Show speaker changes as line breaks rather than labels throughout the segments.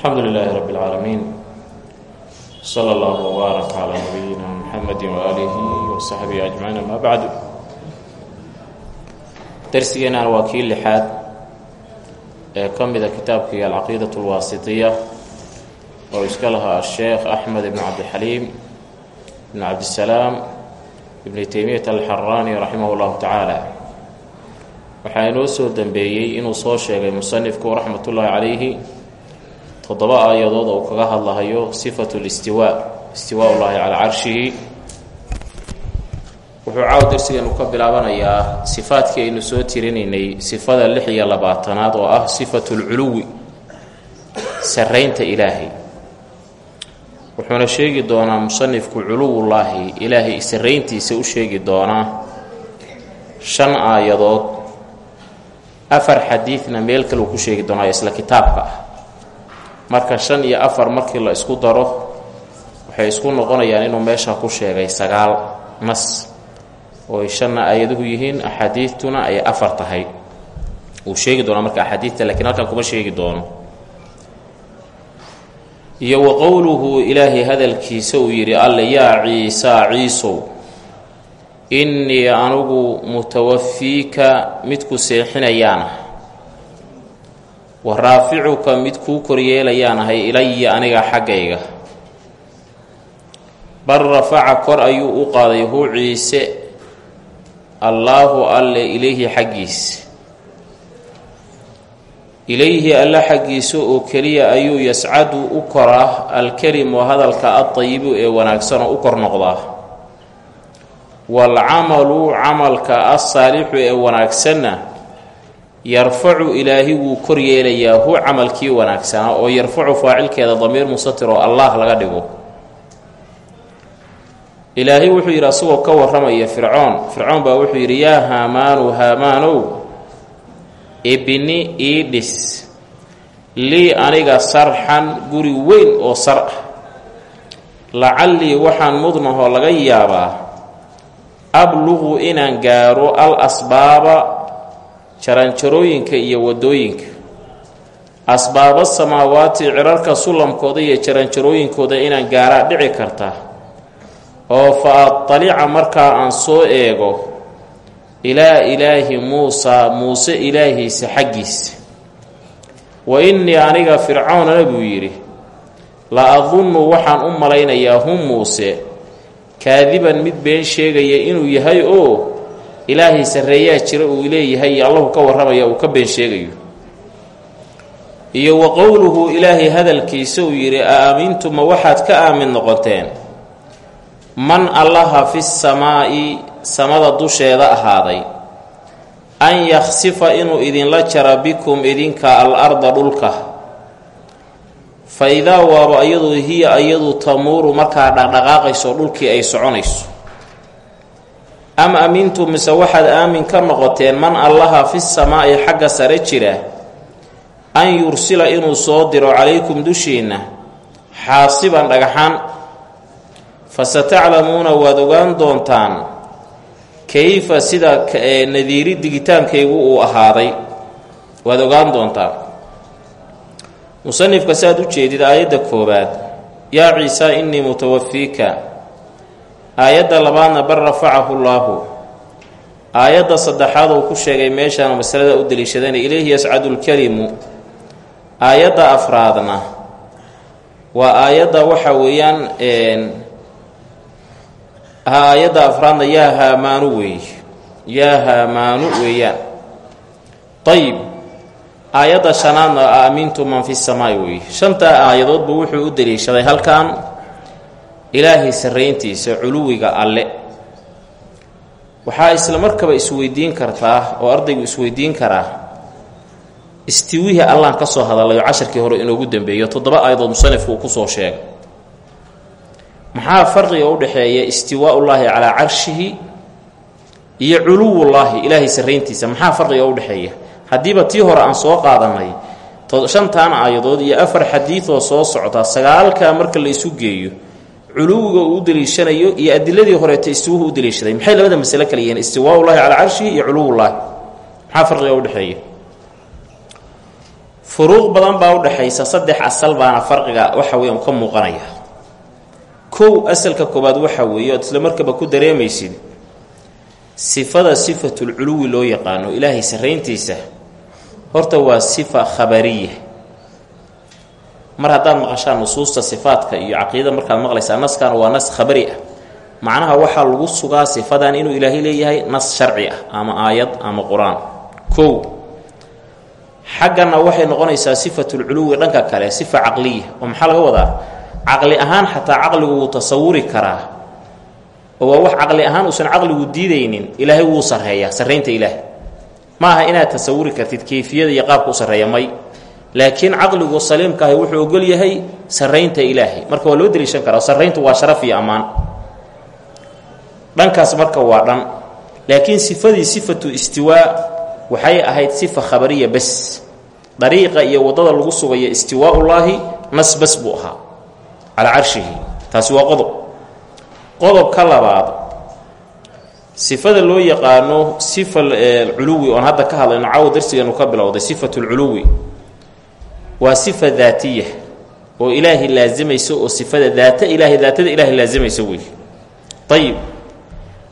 alxamdu lilaahi rabi اlcaalamiin sala allahu wbaarak calaa nabiyina muxamedi waaalihi wasaxbihi ajmaciin amaa bacdu darsigeenana waa kii lixaad ee ka mida kitaabkii alcaqiidat اlwaasitiya oo iska lahaa asheekh axmed ibn cabdixaliim ibn cabdisalaam ibni teymiyat alxaraani raximah اllahu tacaala waxaa inoo soo dembeeyey inuu soo sheegay musanifku raxmat ullaahi calayhi toddoba aayadood oo uu kaga hadlahayo sifatu listiwaa istiwaa ullaahi calaa carshihi. Wuxuu caaw darsigeenu ka bilaabanayaa sifaadkii aynu soo tirinaynay sifada lix iyo labaatanaad oo ah sifatu lculuwi sarraynta ilaahay. Wuxuuna sheegi doonaa musanifku culuwullaahi ilaahay sarrayntiisa u sheegi doonaa shan aayadood. Afar xadiidna meel kale uu ku sheegi doonaa isla kitaabka ah marka shan iyo afar markii la isku daro waxay isku noqonayaan inuu meesha ku sheegay sagaal nas oo ay shanna aayaduhu yihiin axaadiidtuna ay afar tahay. Uu sheegi doonaa marka axaadiidta lakiin halkan kuma sheegi doono. Iyo wa qowluhu ilaahay hadalkiisa uu yidhi alle yaa ciisaa ciisow innii anugu mutawafiika midku seexinayaan. ah wa raaficuka mid kuu koryeelayaan ahay ilaya aniga xaggayga. Bal rafaca kor ayuu u qaaday hu ciise allaahu alle ilayhi xaggiisa ilayhi alle xaggiisa oo keliya ayuu yascadu u koraa alkelimu hadalka addayibu ee wanaagsan u kor noqdaa. Waalcamalu camalka assaalixu ee wanaagsanna yarfacu ilaahi wuu kor yeelayaa hu camalkii wanaagsanaa oo yarfacu faacilkeeda damiir musatir oo allah laga dhigo. Ilaahay wuxuu yidhi asagoo ka warramaya fircoon fircoon baa wuxuu yidhi yaa haamaanu haamaanow ibni ii dhis lii aniga sarxan guri weyn oo sar ah. Lacallii waxaan mudnahoo laga yaabaa abluqu inaan gaaro al asbaaba jaranjarooyinka iyo waddooyinka. Asbaaba samaawaati cirarka sullamkooda iyo jaranjarooyinkooda inaan gaaraa dhici karta. Oo fa adalica markaa aan soo eego ilaa ilaahi muusaa muuse ilaahiisa xaggiisa wa innii aniga fircoonana buu yidhi la adunnu waxaan u malaynayaa hum muuse kaadiban mid been sheegaya inuu yahay oo ilaahay sarreeyaa jira uu leeyahay iyo allahu ka warramaya uu ka been sheegayo. Iyo wa qowluhu ilaahay hadalkiisa uu yidhi a aamintuma waxaad ka aamin noqoteen man allaha fi samaa'i samada dusheeda ahaaday. An yakhsifa inuu idinla jara bikum idinka al arda dhulka. Fa idaa waaba iyadu hiya iyadu tamuuru markaa dhaqdhaqaaqayso dhulkii ay soconayso am amintu mise waxaad aamin ka noqoteen man allaha fi samaa'i xagga sare jira an yursila inuu soo diro calaykum dushiinna xaasiban dhagaxaan fasataclamuuna waad ogaan doontaan kayfa sida nadiiri digitaankaygu uu ahaaday. Waad ogaan doontaan. Musanifka saaad u jeedid aayadda koowaad yaa ciisaa innii mutawafiika aayadda labaadna bal rafacahu llaahu aayadda saddexaad uu ku sheegay meeshaan masalada u deliishadayna ilayhi yascadu lkelimu aayadda afraadna waa aayadda waxa weeyaan aayadda afraadna yaa haamaanu weeye yaa haamaanu weeyaan. Ayib aayadda shanaadna aamintu man fi samaai weeye shantaa aayadoodba wuxuu u deliishaday halkan ilaahay sarrayntiisa culuwiga alle. Waxaa isla markaba isweydiin kartaa oo ardaygu isweydiin karaa istiwihii allaan ka soo hadalayo casharkii hore inoogu dambeeyo toddoba aayadood musanifku uu ku soo sheegay. Maxaa farqiga u dhexeeya istiwaaullaahi calaa carshihi iyo culuwullaahi ilaahay sarrayntiisa? Maxaa farqiga u dhexeeya haddiiba tii hore aan soo qaadanay shantan aayadood iyo afar xadiidoo soo socda sagaalkaa marka la isu geeyo culuwiga uu u deliishanayo iyo adiladii horeeta istiwuhu u deliishaday. Maxay labada masale kale yihiin? Istiwaaullaahi calaa carshihi iyo culuwullaahi maxaa farqiga u dhexeeya? Furuuq badan baa udhexaysa saddex asal baana farqiga waxa weya ka muuqanaya. Kow asalka koobaad waxa weeye ood isla markaba ku dareemaysid sifada sifatulculuwi loo yaqaano ilaahay sarrayntiisa horta waa sifa khabariya mar haddaad maqashaan nusuusta sifaadka iyo caqiidada markaad maqlaysaa naskana waa nas khabari ah. Macnaha waxaa lagu sugaa sifadan inuu ilaahay leeyahay nas sharci ah ama aayad ama qur'aan. Kow xaggana waxay noqonaysaa sifatulculuwi dhanka kale sifa caqliya. Oo maxaa laga wadaa? Caqli ahaan xataa caqligu wuu tasawuri karaa. Oo waa wax caqli ahaan uusan caqligu diidaynin ilaahay wuu sarreeyaa sarraynta ilaahay. Ma inaad tasawuri kartid keyfiyada iyo qaabka u sarreeya may laakiin caqligu saliimkaahi wuxuu ogol yahay sarraynta ilaahay. Marka waa loo deliishan karaa sarrayntu waa sharaf iyo ammaan. Dhankaas marka waa dhan laakiin sifadii sifatu istiwaa waxay ahayd sifa khabariya bes. Dariiqa iyo waddada lagu sugayo istiwaaullaahi nas bas buu ahaa calaa carshihi. Taasi waa qodob. Qodobka labaad sifada loo yaqaano sifa culuwi. Oon hadda ka hadlayno caawo darsigeenu ka bilowday sifatulculuwi waa sifa daatiya oo ilaahay laasimaysa oo sifada daata ilaahay daatada ilaahay laasimaysa wey ayib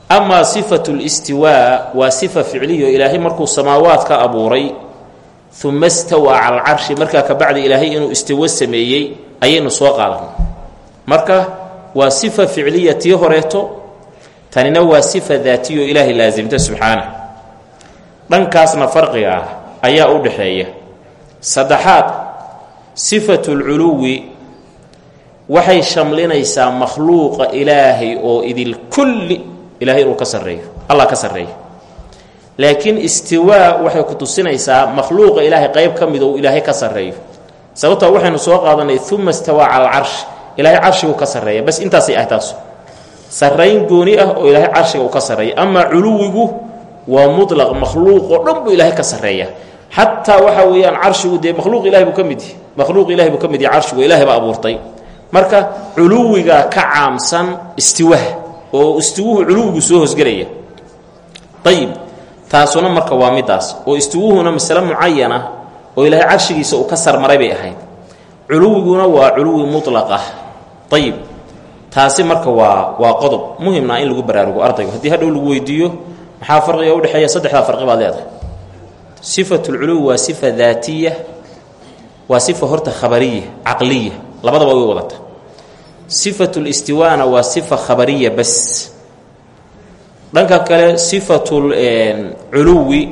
amaa sifatu listiwaa waa sifa ficliya oo ilaahay markuu samaawaadka abuuray uma stawaa cala alcarshi markaa kabacdi ilaahay inuu istiwo sameeyey ayaynu soo qaadanay. Marka waa sifa ficliya tii horeeto tanina waa sifa daatiya oo ilaahay laasimta subxaana dhankaasna farqiga ah ayaa u dhaxeeya saddexaad sifatulculuwi waxay shamlinaysaa makhluuqa ilaahay oo idil kulli ilahay inuu ka sarreeyo allah ka sarreeyo. Laakiin istiwaa waxay ku tusinaysaa makhluuqa ilaahay qayb ka mid ou ilaahay ka sarreeyo. Sababtoo waxaynu soo qaadanay uma istawaa cala alcarshi ilaahay carshigu ka sarreeya bas intaasay ahay taasu. Sarrayn gooni ah oo ilaahay carshiga uu ka sarreeya. Amaa culuwigu waa mutlaq makhluuq oo dhan buu ilaahay ka sarreeya. Xataa waxa weeyaan carshigu dee makhluuq ilahay buu ka mid makhluuq ilahay buu ka mid yahy carshigu ilahay baa abuurtay. Marka culuwigaa ka caamsan istiwaha oo istiwuhu culuwigu soo hosgelaya. Ayib taasuna marka waa midaas. Oo istiwuhuna masale mucayana oo ilaahay carshigiisa uu ka sarmaray bay ahayd. Culuwiguna waa culuwi mutlaq ah ayib taasi marka waa waa qodob. Muhimna in lagu baraarugo ardaygu. Haddii hadhow lagu weydiiyo maxaa farqiga udhexeeya saddexdaa farqi baad leedahay. Sifatulculuwi waa sifa daatiya waa sifa horta khabariya caqliya labadaba way wadata. Sifatulistiwaana waa sifa khabariya bas. Dhanka kale sifatul culuwi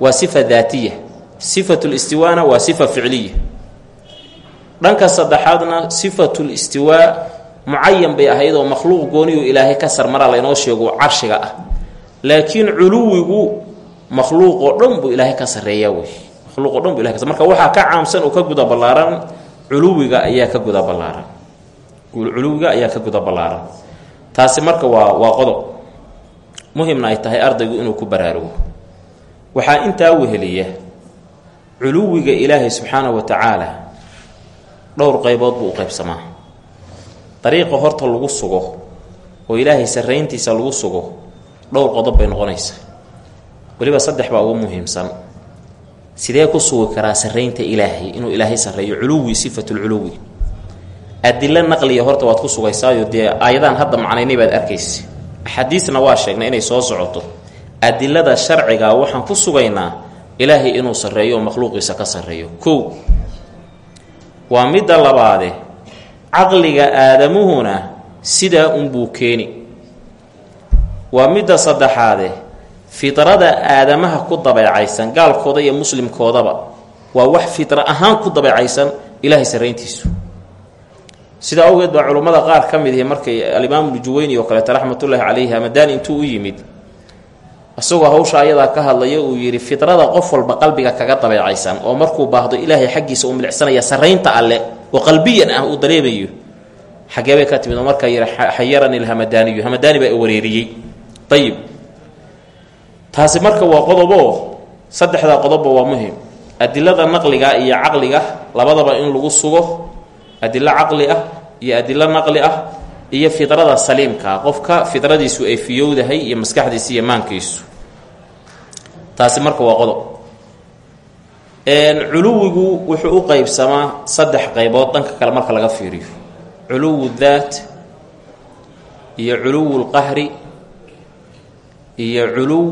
waa sifa daatiya. Sifatulistiwaana waa sifa ficliya. Dhanka saddexaadna sifatulistiwaa mucayan bay ahayd oo makhluuq gooniyu ilaahay ka sarmara laynoo sheego carshiga ah. Laakiin culuwigu makhluuq oo dhan buu ilaahay ka sarreeyaa wey makhluuq o dhan bu ilahay ka marka waxaa ka caamsan oo ka guda ballaaran culuwiga ayaa ka guda ballaaran. Culuwiga ayaa ka guda ballaaran. Taasi marka waa waa qodob. Muhimna ay tahay ardaygu inuu ku baraarugo waxaa intaa weheliya culuwiga ilaahay subxaanahu wa tacaala dhowr qaybood buu u qaybsamaa. Dariiqa horta lagu sugo oo ilaahay sarrayntiisa lagu sugo dhowr qodob bay noqonaysaa. Weliba saddex baa ugu muhiimsan sidee ku sugi karaa sarraynta ilaahay? Inuu ilaahay sarreeyo culuwi sifatulculuwi adilo naqliya horta waad ku sugaysaayo dee aayadaan hadda macnaynay baad arkaysa axaadiisna waa sheegnay inay soo socoto. Adilada sharciga waxaan ku sugaynaa ilaahay inuu sarreeyo oo makhluuqiisa ka sarreeyo. Kow waa midda labaade. Caqliga aadamuhuna sidaa unbuu keeni. Waa midda saddexaade fidrada aadamaha ku dabeecaysan gaalkooda iyo muslimkoodaba waa wax fidra ahaan ku dabeecaysan ilaahay sarrayntiisu. Sidaa awgeed baa culummada qaar ka mid ihi markay alimaamu nujuweyni oo kaleeto raxmatullaahi calayhi hamadaan intuu u yimid isagoo hawsha ayadaa ka hadlaya uu yidhi fidrada qof walba qalbiga kaga dabeecaysan oo markuu baahdo ilaahay xaggiisa uu milicsanaya sarraynta alle oo qalbiyan ah uu dareemayo xagee bay ka timid oo markaa yidhi xayarani lhamadaaniyu hamadaani baa wareeriyey. Ayib taasi marka waa qodoboo saddexdaa qodobba waa muhiim adilada naqliga iyo caqliga labadaba in lagu sugo adilo caqli ah iyo adilo naqli ah iyo fidrada saliimkaa qofka fidradiisu ay fiyowdahay iyo maskaxdiisa iyo maankiisu. Taasi marka waa qodob. Culuwigu wuxuu u qeybsamaa saddex qaybood dhanka kale marka laga fiiriyo. Culuwu daat iyo culuwu lqahri iyo culuw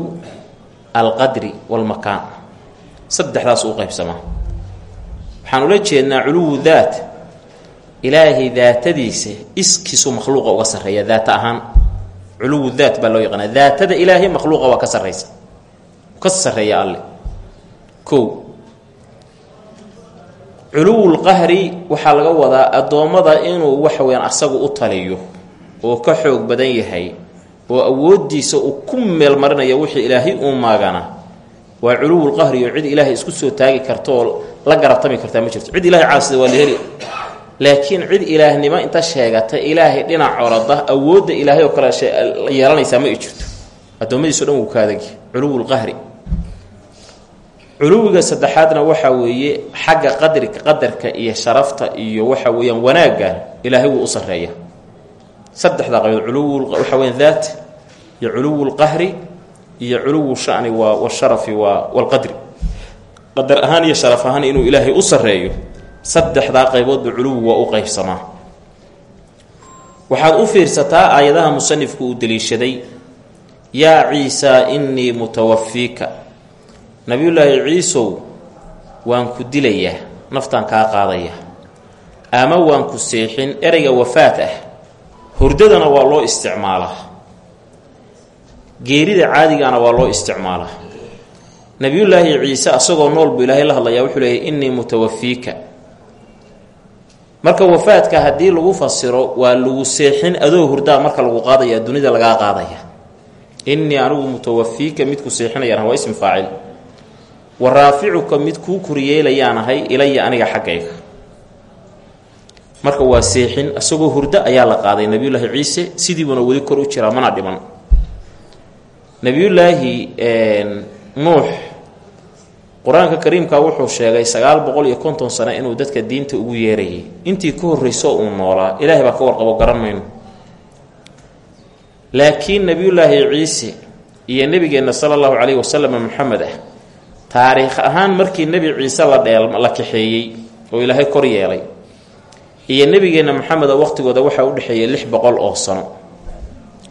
alqadri walmakaan saddexdaas u qeybsamaa waxaan ula jeednaa culuwu daat. Ilaahay daatadiisa iskiisu makhluuqa uga sarreeya daata ahaan. Culuwu daat baa loo yaqaana daatada ilaahay makhluuqa waa ka sarreysa ka sarreeya alle. Kow. Culuwulqahri waxaa laga wadaa addoommada inuu waxa weyaan asagu u taliyo oo ka xoog badan yahay oo awooddiisa uu ku meel marinaya wixii ilaahay uu maagana waa culuwulqahri oo cid ilaahay isku soo taagi karta oo la garatami kartaa ma jirto. Cid ilahay caasida waa la laakiin cid ilaahnimo inta sheegata ilaahay dhinac orada awoodda ilaahay oo kale yeelanaysaa ma i jirto. Addoommadiiso dhan wuu kaadagi culuwulqahri culuwiga saddexaadna waxaa weeye xagga qadrika qadarka iyo sharafta iyo waxa weeyaan wanaagga ilaahay wuu u sarreeya saddexdaa qaybood culuw waxaa weya daat iyo culuwu lqahri iyo culuwu shani waa washarafi waa walqadri qadar ahaan iyo sharaf ahaan inuu ilaahay u sarreeyo saddexdaa qayboodba culuwi waa u qeybsamaa waxaad u fiirsataa aayadaha musanifku uu deliishaday yaa ciisaa innii mutawafiika nabiyullaahi ciisow waan ku dilayaa naftaan kaa qaadaya ama waan ku seexin ereyga wafaat ah hurdadana waa loo isticmaalaa. Geerida caadigana waa loo isticmaalaa. Nabiyullaahi ciise asagoo nool buu ilaahay la hadlayaa wuxuu leeyahy innii mutawafiika. Marka wafaadka haddii lagu fasiro waa lagu seexin adoo hurdaa marka lagu qaadaya dunida lagaa qaadaya. Innii anigu mutawafiika mid ku seexinayaan waa ism faacil. Wa raaficuka mid kuu koryeelayaan ahay ilaya aniga xaggayga marka waa seexin isagoo hurdo ayaa la qaaday nebiyullaahi ciise sidiibuna weli kor u jiraa mana dhiman. Nebiyullaahi nuux qur'aanka kariimka wuxuu sheegay sagaal boqol iyo konton sano inuu dadka diinta ugu yeerayay. Intii ka horreyso uu noolaa ilaahay baa ka warqabo garan mayno laakiin nebiyullaahi ciise iyo nebigeenna sala allahu calayhi wasalam maxamed ah taariikh ahaan markii nebi ciise la dheel la kaxeeyey oo ilaahay kor yeelay iyo nebigeenna maxameda waqtigooda waxaa udhexeeyay lix boqol oo sano.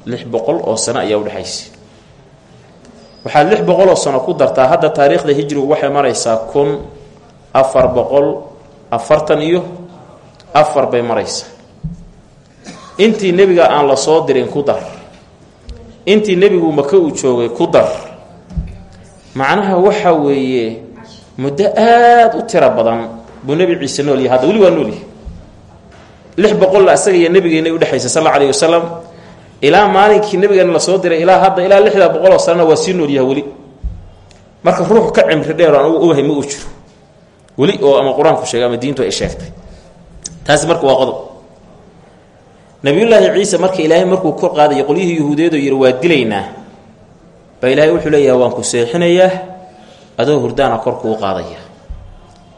Lix boqol oo sano ayaa udhexaysay waxaad lix boqol oo sano ku dartaa hadda taariikhda hijrigu waxay maraysaa kun afar boqol afartan iyo afar bay maraysaa. Intii nebiga aan la soo dirin ku dar intii nebigu maka uu joogay ku dar macnaha waxa weeye muddo aada u tiro badan buu nebi ciise nool yahay. Hadda weli waa nool yahay lix boqolla isaga iyo nebigeena udhexaysa sal alla alayhi wasalam ilaa maalinkii nabigeena la soo diray ilaa hadda ilaa lixda boqoloo sanana waa sii noolyaha weli. Marka ruux ka cimri dheer anugu ogahay ma uu jiro. Weli oo ama qur'aanku sheegay ama diintu ay sheegtay. Taasi marka waa qodob. Nabiyullaahi ciise marka ilaahay markuu kor qaadaya qolyihii yahuudiyeedoo yidhi waa dilaynaa. Baa ilaahay wuxuu leeyahay waan ku seexinayaa adoo hurdaana kor kuu qaadaya.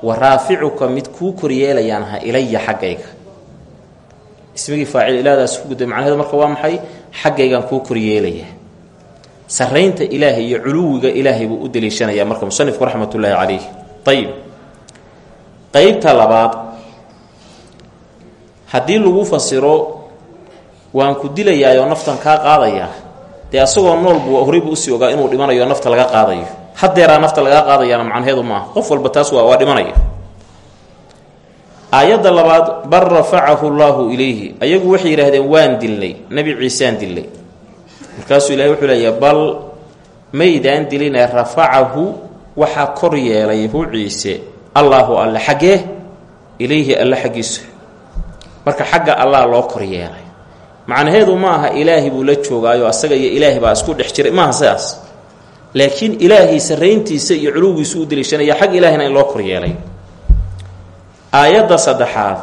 Wa raaficuka mid kuu koryeelayaan ha ilaya xaggayga ismigii faacil ilaadaas ku gudday macnaheedu marka waa maxay? Xaggaygaan kuu koryeelaya saraynta ilaahay iyo culuwiga ilaahay buu u daliishanayaa marka musanifku raxmatullaahi calayh. Ayib qeybta labaad haddii lagu fasiro waan ku dilayaayoo naftan kaa qaadayaa dee asagoo nool buu horeybu u sii ogaa inuu dhimanayo nafta laga qaadayo. Hadeeraa nafta laga qaadayaana macnaheedu maaha. Qof walba taas waa waa aayadda labaad bal rafacahu llaahu ilayhi. Ayagu waxay yidhaahdeen waan dilnay nebi ciisaan dilnay. Markaasuu ilahay wuxuu leeya bal maydaan diline rafacahu waxaa kor yeelay hu ciise. Allaahu alle xaggee? Ilayhi alle xaggiisu. Marka xagga allah loo kor yeelay. Macnaheedu ma aha ilaahi buu la joogaayo asaga iyo ilaahi baa isku dhex jiray maaha sidaas. Laakiin ilaahii sarrayntiisa iyo culuwgiisu u daliishanaya xag ilaahina in loo kor yeelay aayadda saddexaad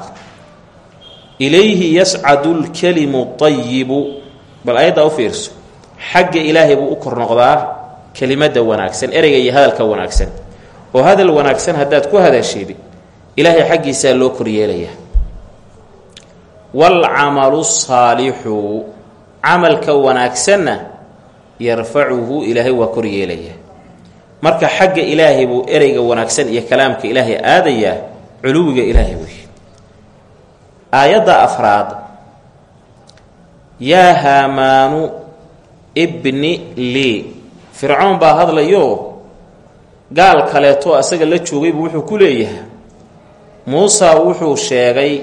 ilayhi yascadu lkalimu ayibu bal aayaddaa u fiirso xagga ilaahay buu u kor noqdaa kelimadda wanaagsan ereyga iyo hadalka wanaagsan. Oo hadal wanaagsan haddaad ku hadashid ilaahay xaggiisaa loo koryeelayaa waalcamalu saalixu camalka wanaagsanna yarfacuhu ilaahay waa koryeelayaa marka xagga ilaahay buu ereyga wanaagsan iyo kalaamka ilaahay aadayaa culuwiga ilaahay wey aayadda afraad. Yaa haamaanu ibni lii. Fircoon baa hadlayo gaal kaleeto asaga la joogaybu wuxuu ku leeyahay. Muusa wuxuu sheegay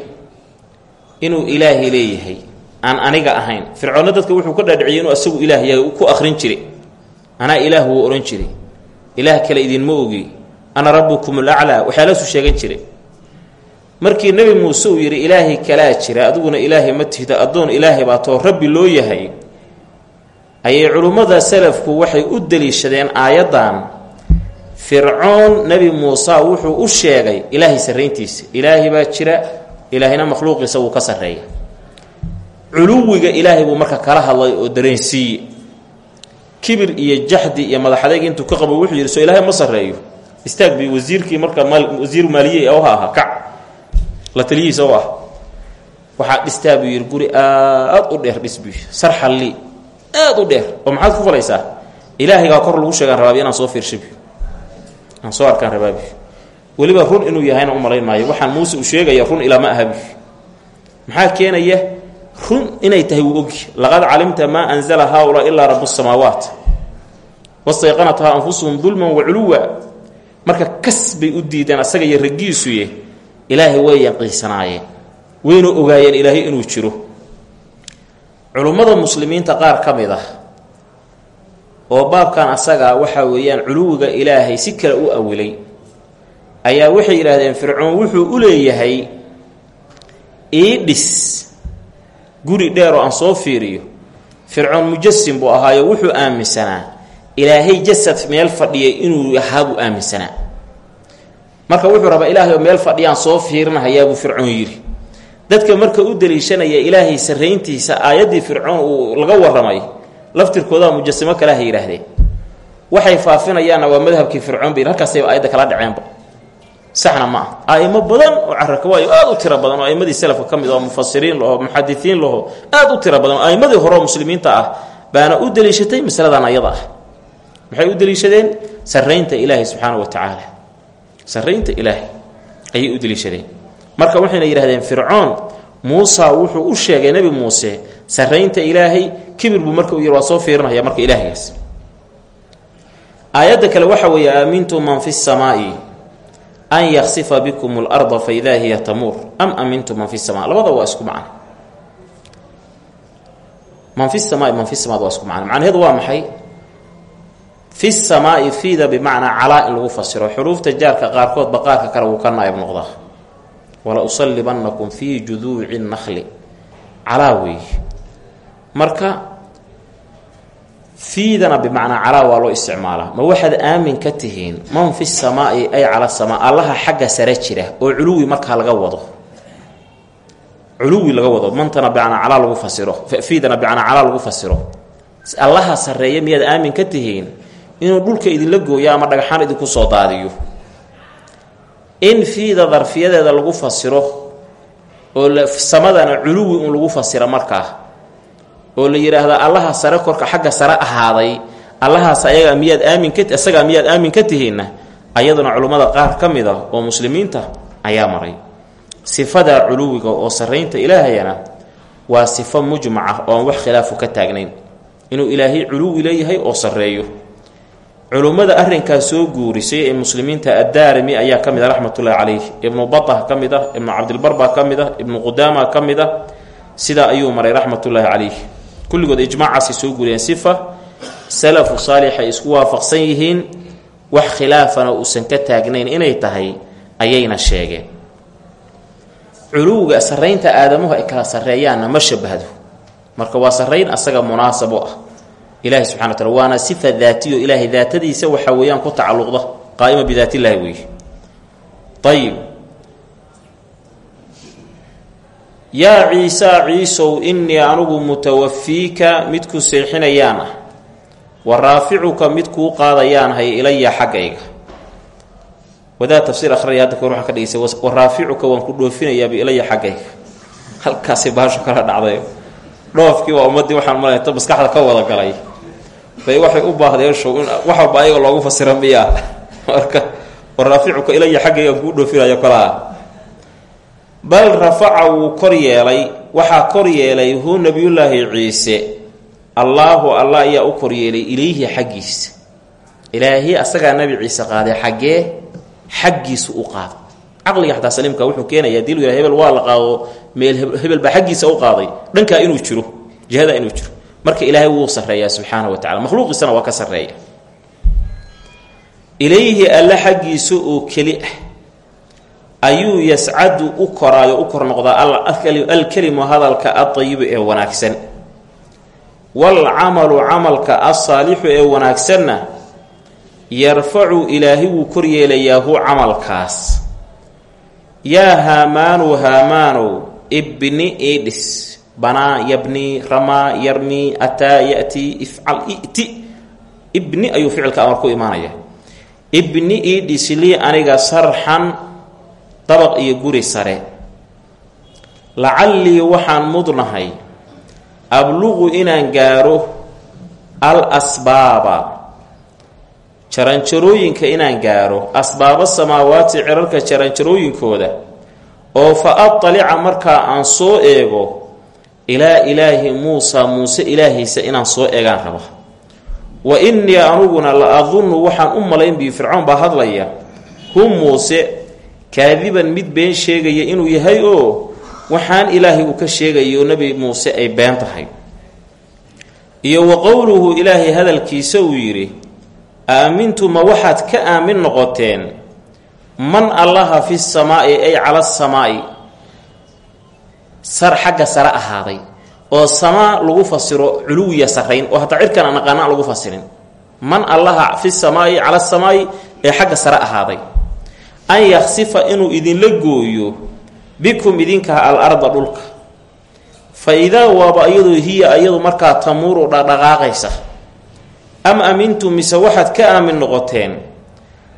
inuu ilaahay leeyahay. Aan aniga ahayn. Fircoonna dadka wuxuu ka dhaadhiciyay inuu asagu ilaah yahay ku akhrin jiray. Anaa ilaah wuu odhan jiray. Ilaah kale idinma ogi. Ana rabbukum alaclaa waxyaalaasuu sheegan jiray markii nebi muuse uu yidhi ilaahay kalaa jira adiguna ilaahay ma tihda addoon ilaahay baa too rabbi loo yahay. Ayay culummada salafku waxay u deliishadeen aayaddan. Fircoon nebi muuse wuxuu u sheegay ilaahay sarrayntiisa ilaahay baa jira ilaahayna makhluuqiisa wuu ka sarreeya. Culuwiga ilaahay buu marka kala hadlay oo dareensiiye kibir iyo jaxdi iyo madaxadeyg intuu ka qabo wuxuu yidhi soo ilaahay ma sarreeyo. Istaag bi wasiirkii marka wasiiru maaliye oo ha aha kac la taliyihiisa oo ah dhistaa buu yidhi guri aad u dheer dhis buy sarxalli aad u dheer. Oo maxaad ku falaysaa? Ilaahaygaa kor lagu sheegaan rabaabi inaan soo fiirshabi aan soo arkaan rabaabi. Weliba run inuu yahayna u malayn maayo. Waxaan muuse uu sheegaya run ilaa ma ahabi. Maxaa keenaya? Run inay tahay ogi. Laqad calimta maa anzala haaulaa ilaa rabu samaawaat. Wastayqanathaa anfusuhum dulman wa culuwa. Marka kas bay u diideen asaga iyo raggiisuye ilaahay way yaqiisanaayeen wayna ogaayeen ilaahay inuu jiro. Culummada muslimiinta qaar ka mid ah oo baabkan asaga waxa weeyaan culuwiga ilaahay si kale u awilay ayaa waxay yidhaahdeen fircoon wuxuu u leeyahay ii dhis. Guri dheer oo aan soo fiiriyo fircoon mujasim buu ahaayo wuxuu aaminsanaa ilaahay jasad meel fadhiyay inuu ahaa buu aaminsanaa marka wuxuu rabaa ilaahay oo meel fadhiyaan soo fiirinahayaabuu fircoon yidhi. Dadka marka u daliishanaya ilaahay sarrayntiisa aayaddii fircoon uu laga warramay laftirkoodaa mujasimo kaleha yidhaahdeen. Waxay faafinayaanna waa madhabkii fircoon bay halkaasay aayadda kala dhaceenba. Saxna ma ah badan oo carrakawaayo aad u tiro badan oo a'immadii salafka ka mid oo mufasiriin laho muxadisiin laho aad u tiro badan oo a'immadii horeoo muslimiinta ah baana u daliishatay masaladan ayada ah. Maxay u daliishadeen sarraynta ilaahay subxaana wa tacaala sarraynta ilaahay ayay u daliishadeen. Marka waxayna yidhahdeen fircoon muusa wuxuu u sheegay nebi muuse sarraynta ilaahay kibir buu marka u waa soo fiirinaya marka ilaahaygaas aayadda kale waxa weeye aamintu man fi samaa'i an yaksifa bikum اlarda faidaa hiya tamuur. Am amintu man fi sama labada waa isku macno. Man fi samaai man fi samaad waa isku macno. Macnaheedu waa maxay fi samaai fiida bimacnaa calaa in lagu fasiro. Xuruufta jaarka qaarkoodba qaarka kale wuu ka naayb noqdaa. Wala usallibannakum fii juduuci nakli calaa weeye marka fiidana bimacnaa calaa waa loo isticmaalaa. Ma waxaad aamin ka tihiin man fi samaai ay cala samaa allaha xagga sare jira oo culuwi markaa laga wado. Culuwi laga wado. Mantana bimacnaa calaa lagu fasiro. Fiidana bimacnaa calaa lagu fasiro. Allaha sarreeya miyaad aamin ka tihiin inuu dhulka idinla gooyo ama dhagaxaan idinku soo daadiyo. In fiida darfiyadeeda lagu fasiro oo samadana culuwi un lagu fasira markaa oo la yidhaahda allaha sare korka xagga sare ahaaday allahaas ayagaa miyaad aamin ka isagaa miyaad aamin ka tihiinna ayaduna culummada qaar ka mid a oo muslimiinta ayaa maray. Sifada culuwiga oo sarraynta ilaahayana waa sifo mujmaca oo aan wax khilaafu ka taagnayn. Inuu ilaahay culuwi leeyahay oo sarreeyo culummada arrinkaas soo guurisay ee muslimiinta addaarimi ayaa ka mid ah raxmatullahi calayh ibnu batah ka mid ah ibnu cabdilbar baa ka mid ah ibnu qudaama ka mid ah sidaa ayuu maray raxmatullaahi calayh kulligood ijmaacaasay soo guuriyeen sifa salafu saalix ay isku waafaqsan yihiin wax khilaafana uusan ka taagnayn inay tahay ayayna sheegeen. Culuwiga sarraynta aadamuhu ay kala sarreeyaanna ma shabahdo. Marka waa sarrayn asaga munaasab u ah ilaahi subxana wa taala waana sifa daatiyo ilaahay daatadiisa waxaa weeyaan ku tacalluqda qaa'ima bidaat illaahi weeye. Ayib yaa ciisaa ciisow innii anugu mutawafiika mid ku seexinayaan ah wa raaficuka mid kuu qaadayaanahay ilaya xaggayga. Wadaad tafsiir akhraya hadda kor waxaan ka dhigaysay wa raaficuka waan ku dhoofinayaaba ilaya xaggayga. Halkaasi baasho kala dhacday. Dhoofkii waa ummaddii waxaan malayta maskaxda ka wada galay bay waxay u baahdeen show in wax walba ayaga loogu fasira miyaa. Marka waraaficuka ilaya xaggayga kuu dhoofinayo kalaa bal rafaca wuu kor yeelay waxaa kor yeelay hu nabiyullaahi ciise. Allaahu allah ayaa u kor yeelay ilayhi xaggiisa. Ilaahi asagaa nabi ciise qaaday xaggee xaggiisu u qaado caqliga xataa saliimka wuxuu keenayaa dii lu yidhaha hebel waa la qaado meel hebel baa xaggiisa u qaaday. Dhankaa inuu jiro jihada inuu jiro marka ilaahay wuu sarreeyaa subxaana wa tacala makhluuqiisana waa ka sarreeya. Ilayhi alle xaggiisa oo keli ah. Ayuu yascadu u koraayo u kor noqdaa alkelimu hadalka adayibu ee wanaagsan. Waalcamalu camalka alsaalixu ee wanaagsanna yarfacu ilaahi wuu kor yeelayaa hu camalkaas. Yaa haamaanu haamaanow ibni idhis banaa yabni ramaa yarmi ataa yati ifcal iti. Ibni ayuu ficilka amar ku imaanaya ibni idhis lii aniga sarxan dabaq iyo guri sare. Lacallii waxaan mudnahay abluqu inaan gaaro al asbaaba jaranjarooyinka inaan gaaro asbaaba samaawaati cirarka jaranjarooyinkooda. Oo fa adalica markaa aan soo eego ilaa ilaahi muusa muuse ilaahiisa inaan soo eegaan raba wa innii anuguna la adunnu waxaan u malayn bii fircoon baa hadlaya hu muuse kaadiban mid been sheegaya inuu yahay oo waxaan ilaahay uu ka sheegayo nebi muuse ay been tahay. Iyo wa qowluhu ilaahay hadalkiisa uu yidhi aamintu ma waxaad ka aamin noqoteen? Man allaha fi samaa'i ay cala samaa'i sar xagga sare ahaaday oo samaa lagu fasiro culuwiya sarrayn oo hataa cirkan aan aqaana aan lagu fasirin. Man allaha fi samaa'i cala samaa'i ee xagga sare ahaaday. An yaksifa inuu idinla gooyo bikum idinka al arda dhulka. Fa idaa waaba iyadoo hiya iyadu markaa tamuuru dhaqdhaqaaqaysa am amintum mise waxaad ka aamin noqoteen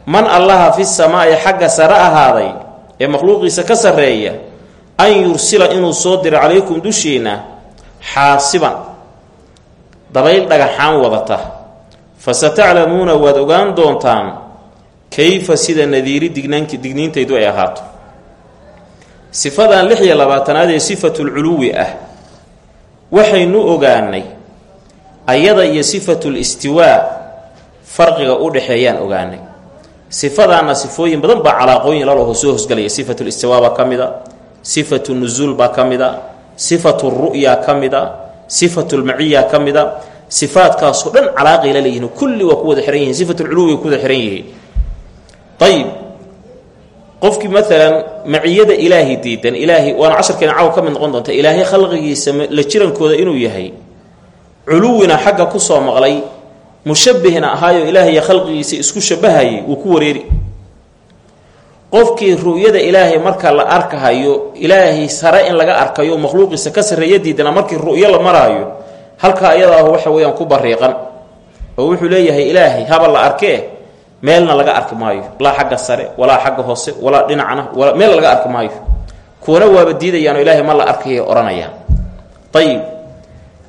man allaha fi samaa'i xagga sare ahaaday ee makhluuqiisa ka sarreeya an yursila inuu soo diro calaykum dushiinna xaasiban. Dabayl dhagaxaan wadata. Fa sataclamuuna waad ogaan doontaan kayfa sida nadiiri dignaanki digniintaydu ay ahaato. Sifadan lix iyo labaatanaad ee sifatulculuwi ah waxaynu ogaanay ayada iyo sifatul istiwaa farqiga u dhexeeyaan ogaanay sifadaana sifooyin badan baa calaaqooyin lalaho soo hosgelaya sifatul istiwaa baa ka mida sifatu nusuul baa ka mida sifatu ru'ya ka mida sifatulmaciya ka mida sifaadkaasoo dhan calaaqay la leeyihiin kulli waa ku wada xihan yihiin sifatulculuwi ku wada xihan yihiin. Ayib qofkii maalan maciyada ilaahay diidan ilaahay waana casharkeena caw ka mid noqon doonta ilaahay khalqigiisa la jirankooda inuu yahay culuwina xagga ku soo maqlay mushabihna ahaayo ilaahay khalqigiisa isku shabahayay wuu ku wareeri qofkii ru'yada ilaahay marka la arkahayo ilaahay sare in laga arkayo makhluuqiisa ka sarreeya diidana markii ru'yo la maraayo halkaa ayadaah waxa weeyaan ku bariiqan. Oo wuxuu leeyahay ilaahay haba la arkee meelna laga arki maayo. Walaa xagga sare walaa xagga hoose walaa dhinacna walaa meel laga arki maayo. Kuwana waaba diidayaanoo ilaahay ma la arkayay odhanayaan ayib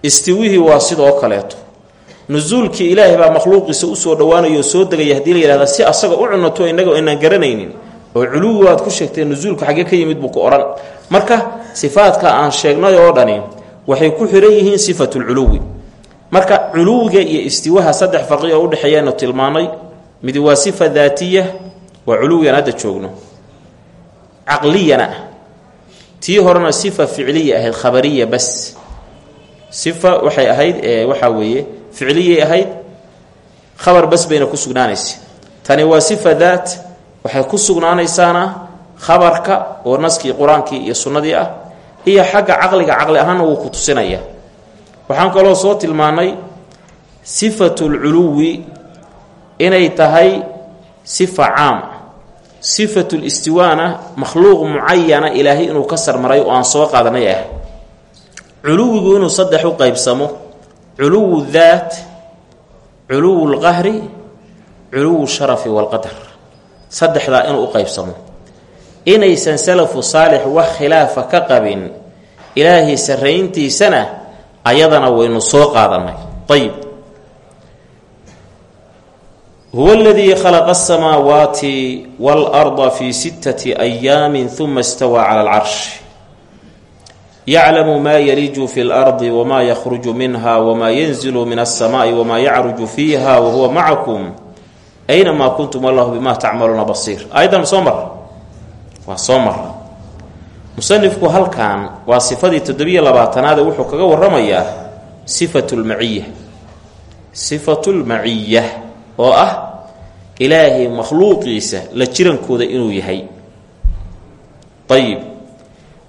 istiwihii waa sidoo kaleeto. Nusuulkii ilaahay baa makhluuqiisa u soo dhowaanaya oo soo degaya haddii la yidhahda si asaga u cunato innaga inaan garanaynin oo culuwi waad ku sheegtee nusuulku xaggee ka yimid buu ku marka sifaadka aan sheegnay oo dhani waxay ku xihan yihiin sifatulculuwi marka culuwiga iyo istiwaha saddex farqi oo udhexeeyaanu tilmaanay midi waa sifa daatiya waa culuwigan hadda joogno. Caqliyana tii horena sifa ficliya ahayd khabariya bas. Sifa waxay ahayd waxaa weeye ficliyay ahayd khabar bas bayna ku sugnaanaysa. Tani waa sifa daat waxay ku sugnaanaysaana khabarka oo naskii qur'aankii iyo sunnadii ah iyo xagga caqliga caqli ahaanna wuu ku tusinaya. Waxaan kaloo soo tilmaanay sifatulculuwi inay tahay sifa caam. Sifatul istiwaana makhluuq mucayana ilaahay inuu ka sarmaray oo aan soo qaadanay ah. Culuwigu inuu saddex u qaybsamo culuwu daat culuwu lqahri culuwu sharafi walqadar saddexdaa inuu u qaybsamo. Inaysan salafu saalix wax khilaafa ka qabin ilaahay sarrayntiisana ayadana waynu soo qaadanay ayib huwa aladii khalaqa asamaawaati waalarda fii sittati ayaamin huma istawaa cala alcarsh yaclamu maa yaliju fi lardi wamaa yakhruju minha wamaa yanzilu min alsamaai wamaa yacruju fiiha wahuwa macakum aynamaa kuntum wallahu bimaa tacmaluuna basiir aayaddan soo mara waa soo mara musanifku halkan waa sifadii toddobiyo labaatanaade wuxuu kaga waramayaa sifatu lmaciya sifatulmaciya oo ah ilaahay makhluuqiisa la jirankooda inuu yahay ayib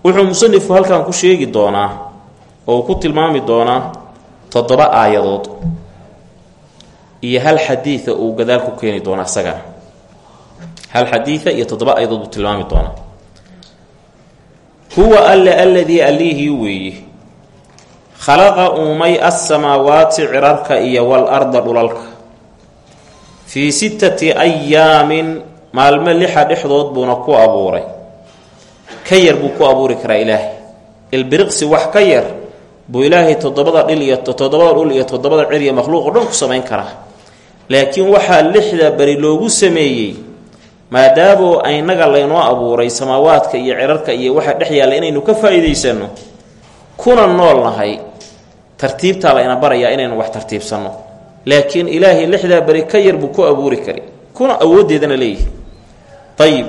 wuxuu musanifku halkan ku sheegi doonaa oo uu ku tilmaami doonaa toddoba aayadood iyo hal xadiida uu gadaal ku keeni doona isagana hal xadiida iyo toddoba aayadood buu tilmaami doonaa. Huwa alle alladii allihii weeye khalaqa uumay assamaawaati cirarka iyo wal arda dhulalka. Fii sittati ayaamin maalmo lixa dhexdood buuna ku abuuray. Ka yar buu ku abuuri karaa ilaahay. Ilbiriqsi wax ka yar buu ilaahay toddobada dhil iyo toddobada dhul iyo toddobada cir iyo makhluuq o dhan ku samayn karaa laakiin waxaa lixda beri loogu sameeyey maadaamoo inaga laynoo abuuray samaawaadka iyo cirarka iyo waxa dhex yaalla inaynu ka faa'iidaysano kuna nool nahay tartiibtaa layna barayaa inaynu wax tartiibsanno. Laakiin ilaahay lixdaa beri ka yar buu ku abuuri kari kuna awooddeedana leeyihi ayib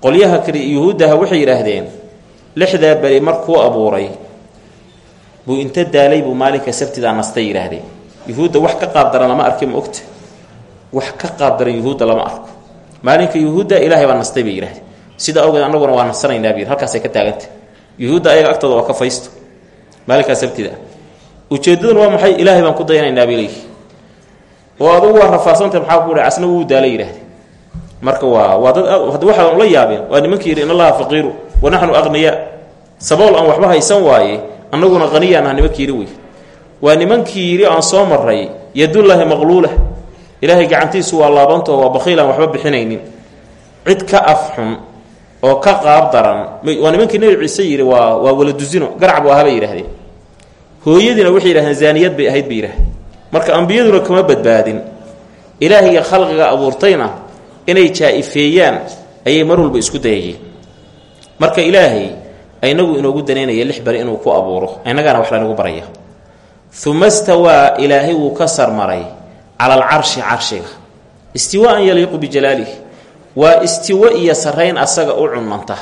qolyaha yuhuuddaha waxay yidhaahdeen lixdaa beri markuu abuuray buu inta daalay buu maalinka sabtidaa nastay yidhaahdeen. Yuhuudda wax ka qaabdaran lama arki ma ogta wax ka qaabdaran yuhuudda lama arko. Maalinka yuhuudda ilaahay baa nastay bay yidhahdeen sida awgeed annaguna waa nasanaynaa buyir halkaasay ka taaganta yuhuudda ayaga agtooda waa ka faysto. Maalinkaa sabtida ujeeddaduna waa maxay? Ilaahay baan ku dayanaynaa bay leeyihi oo waa rafaasanta maxaa ku dhahay casna wuu daala yidhahdeen marka waa waa dad hadda waxaan ula yaabeen waa nimankii yidhi in allaha wa naxnu aqniyaa sabool aan waxba haysan waaye annaguna qaniyaan ah nimankii yidhi wey waa nimankii yidhi aan soo maray yadullaahi maqluula ilaahay gacantiisu waa laabantoo waa bakiil aan waxba bixinaynin. Cid ka afxun oo ka qaab daran waa nimankii nebi ciise yidhi waa waa bu ahaa bay yidhahdeen hooyadiina waxay yidhahdeen zaaniyad bay ahayd bay yidhahdeen marka ambiyaduna kama badbaadin. Ilaahiga khalqiga abuurtayna inay jaa-ifeeyaan ayay mar walba isku dayayeen. Marka ilaahay inagu inoogu danaynaya lix bari inuu ku abuuro. Innagaana wax laynagu baraya. Uma stawaa ilaahay wuu ka sarmaray cala alcarshi carshiga istiwaaan yaliiqu bijalaalih waa istiwo iyo sarayn asaga u cunmanta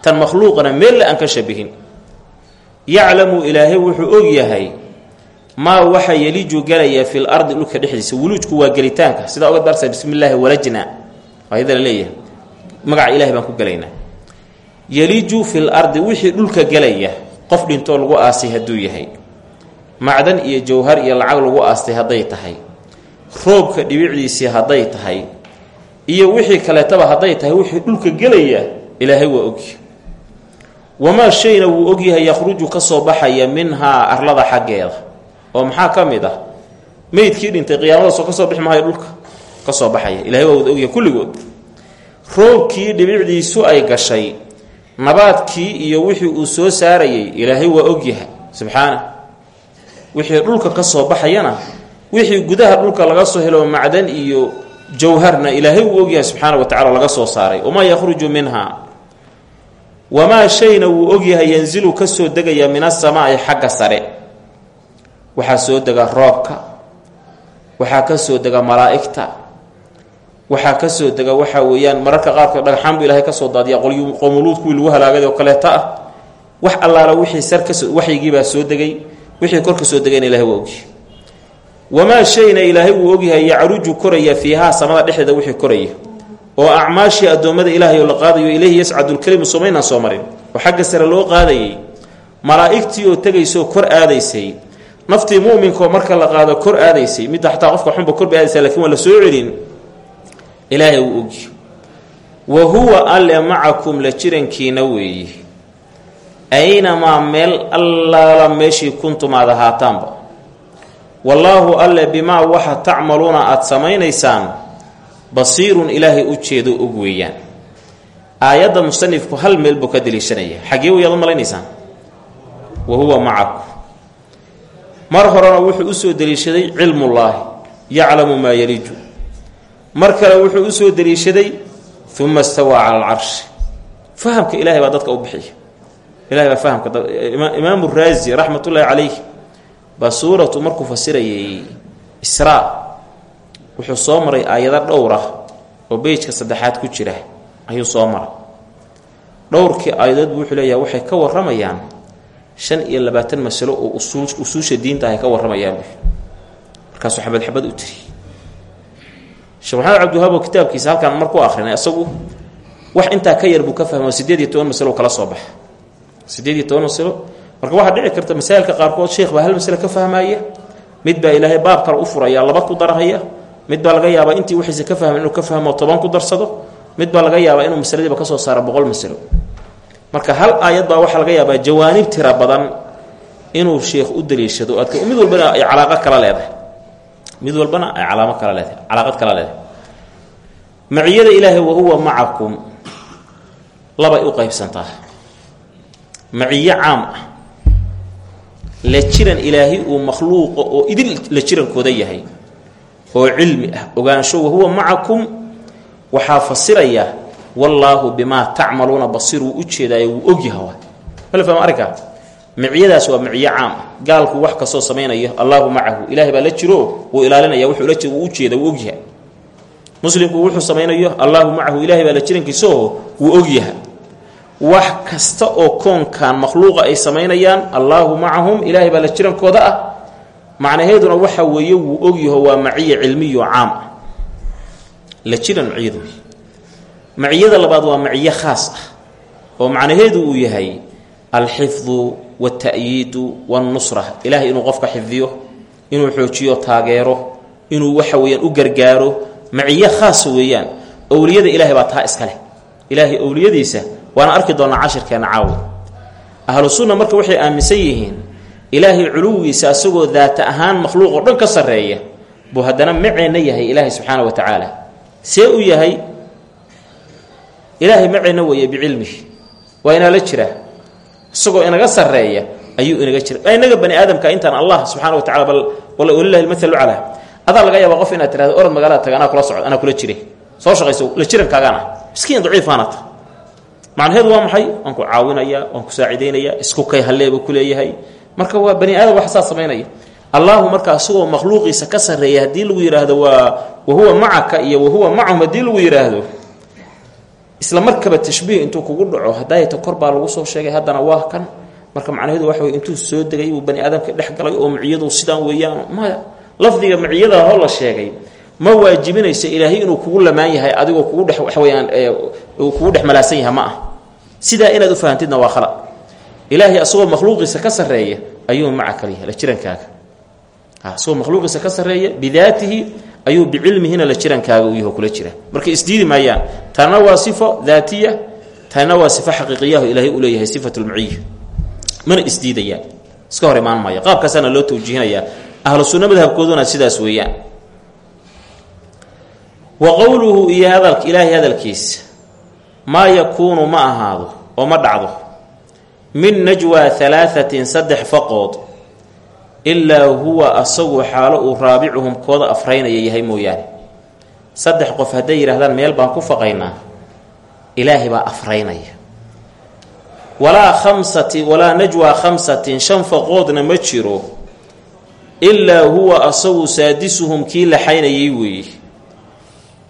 tan makhluuqana meelle aan ka shabihin yaclamu ilaahay wuxuu og yahay maa waxa yeliju gelaya fil ardi dhulka dhexdiisa wuluujku waa gelitaanka sidaa oga darsa bismi walajna ayada la leeyahay magaca ilahay baan ku gelaynaa yeliju fil ardi wixii dhulka gelaya qof dhintoo lagu aasay hadduu yahay macdan iyo jawhar iyo lacag lagu aastay hadday tahay roobka dhibicdiisii hadday tahay iyo wixii kaleetaba hadday tahay wixii dhulka gelaya ilaahay waa ogyahay wamaa shayna wuu ogyahay yakhruju ka soo baxaya minhaa arlada xaggeeda. Oo maxaa ka mid ah? Meydkii dhintay qiyaamadaasoo ka soo bixi maayo dhulka ka soo baxaya. Ilahay waa wada ogyahay kulligood. Roobkii dhibicdiisu ay gashay nabaadkii iyo wixii uu soo saarayay ilaahay waa ogyahay subxaana. Wixii dhulka ka soo baxayana wixii gudaha dhulka laga soo helo macdan iyo jawharna ilaahay wuu ogyahay subxaana wa tacala laga soo saaray. Wamaa yakhruju minha? Wamaa shayna wuu ogyahay yanzilu ka soo degaya min asamaa'i xagga sare. Waxaa soo dega roobka waxaa ka soo dega malaa'igta waxaa ka soo dega waxaa weeyaan mararka qaarkood dhagxaan buu ilahay ka soo daadiya qomuluud kuwii lagu halaagay oo kaleeta ah. Wax allaala wixii sar ka soo waxyigiibaa soo degay wixii kor ka soo degayna ilahay waa ogyahay wamaa shayna ilaahay wuu ogyahay yacruju koraya fiihaa samada dhexdeeda wixii koraya oo acmaashii addoommada ilaahay oo la qaadayo ilayhi yascadulkelimu somaynaan soo marin oo xagga sare loo qaadayay malaa'igtii oo tegaysoo kor aadaysay naftii mu'minkaoo marka la qaado kor aadaysay midda xataa qofka xunba korba aadaysa lakiin waa la soo celin ilaahay wuu ogyahay wa huwa alle macakum la jirankiina weeye aynamaa meel allaala meeshii kuntum aad ahaataanba wallaahu alle bimaa waxa tacmaluuna aada samaynaysaan basiirun ilaahay u jeedo og weeyaan. Aayadda musanifku hal meel buu ka daliishanaya. Xaggee wayaad u malaynaysaan wa huwa macakum mar horena wuxuu u soo daliishaday cilmullaahi yaclamu maa yaliju mar kale wuxuu u soo daliishaday uma stawaa cala alcarshi fahamka ilahay baa dadka u bixiya ilahay baa fahamka imaamu raazi raxmat ullaahi calayh baa suuratu markuu fasirayay israa wuxuu soo maray aayado dhowr ah oo beyjka saddexaad ku jira ayuu soo maray. Dhowrkii aayadood buu wuxuu leeyahay waxay ka warramayaan shan iyo labaatan masalo oo usuul usuusha diinta ay ka warramayaan. Markaasuu xabad xabad u tiri. Sheekh maxamed cabdiwahaab oo kitaabkiisa halkaan markuu akrinay isagu wax intaa ka yar buu ka fahmo sideed iyo toban masalo kala soo baxa. Sideed iyo toban masalo marka waxaa dhici karta masaa'ilka qaarkood sheekh baa hal masale ka fahmaya. Mid baa ilaahay baab kale u furaya laba ku darahaya. Mid baa laga yaabaa intii wixiisa ka fahma inuu ka fahmo toban ku darsado. Mid baa laga yaabaa inuu masaladiiba ka soo saaro boqol masalo. Marka hal aayad baa waxaa laga yaabaa jawaanib tira badan inuu sheekh u daliishado. Adk mid walbana ay calaaqo kala leedahay. Mid walbana ay calaamo kala leedahay calaaqad kala leedahay. Maciyada ilaahay wahuwa macakum. Labay u qaybsantaa maciyo caam ah la jiran ilaahay uu makhluuqa oo idil la jirankooda yahay oo cilmi ah. Ogaansho wahuwa macakum. Waxaa fasiraya wallaahu bimaa tacmaluuna basir wuu u jeedaayo wuu ogyaha mal fahma arrinkaa miciyadaas waa miciyo caam. Ah gaalku wax kastoo samaynayo allaahu macahu. Ilaahay baa la jiro wuu ilaalinaya wuu u jeeda wuu ogyaha muslimku wuxuu samaynayo allaahu macahu. Ilaahay baa la jirankiisoo wuu ogyaha wax kasta oo koonkan makhluuqa ay samaynayaan allaahu macahum ilaahay baa la jirankooda ah. Macnaheeduna waxa weeye wuu ogyaho waa maciya cilmiyo caam. Ah la jiran maciyadu maciyada labaad waa maciyo khaas ah oo macnaheedu uu yahay alxifdu walta'yiidu wannusra ilaahay inuu qofka xifdiyo inuu xoojiyo taageero inuu waxa weeyaan u gargaaro. Maciyo khaasa weeyaan owliyada ilaahay baa taa iska leh. Ilaahay owliyadiisa waana arki doonaa cashirkeenna caawi. Ahlu sunna marka waxay aaminsan yihiin ilaahay culuwigiisa asagoo daata ahaan makhluuq oo dhan ka sarreeya buu haddana maceenna yahay ilaahay subxaana wa tacaala. See u yahay ilaahay maceenna weeye bicilmihi. Waa inaa la jiraa isagoo inaga sarreeya ayuu inaga jira. Inaga bani aadamka intaan allah subxana wa tacala bal walilahi lmathalu calaa. Adaa laga yaaba qof inaad tirahdo orod magaalada taga anaa kula socod anaa kula jire. Soo shaqayso la jirankaagaan miskiin daciifaanata macnaheedu waa maxay? Waan ku caawinaya waan ku saacidaynaya isku kay halleebuu ku leeyahay. Marka waa bani aadam wax saa samaynaya marka isagoo makhluuqiisa ka sarreeya haddii lagu yidhaahdo waa wahuwa macaka iyo wahuwa macahum haddii lagu yidhaahdo isla markaba tashbiih intuu kugu dhaco hadayta kor baa lagu soo sheegay haddana waa kan. Marka macnaheedu waxa wey intuu soo degay uu bani aadamka dhex galay oo maciyadu sidaan weeyaan. Maya lafdiga maciyada hoo la sheegay. Ma waajibinayso ilaahay inuu kugu lamaan yahay adigoo kugu dhex waxaweyaan kugu dhex malaasan yahay ma ah sidaa inaad u fahantidna waa khalad. Ilaahay asagoo makhluuqiisa ka sarreeya ayuu maca kala yahay la jirankaaga. Asagoo makhluuqiisa ka sarreeya bidaatihi ayuu bicilmihina la jirankaaga u yaho kula jira. Marka isdiidi maayaan tanna waa sifo daatiya tanna waa sifo xaqiiqiyaho ilaahay u leeyahay sifat lmaciya mana isdiidayaan. Iska hor imaan maaya qaabkaasaana loo tawjiihinayaa. Ahlu sunna madhabkooduna sidaas weeyaan. Wa qowluhu iyo hadal hadalkiisa maa yakuunu ma ahaado oo ma dhacdo. Min najwaa halaahatin saddex faqood ilaa huwa asagu xaalo uu raabicuhum kooda afraynaya yahay mooyaane. Saddex qof hadday yidhahdaan meel baan ku faqaynaa ilaahay baa afraynaya. Walaa khamsati walaa najwaa khamsatin shan faqoodna ma jiro ilaa huwa asagu saadisuhum kii laxaynayay weeye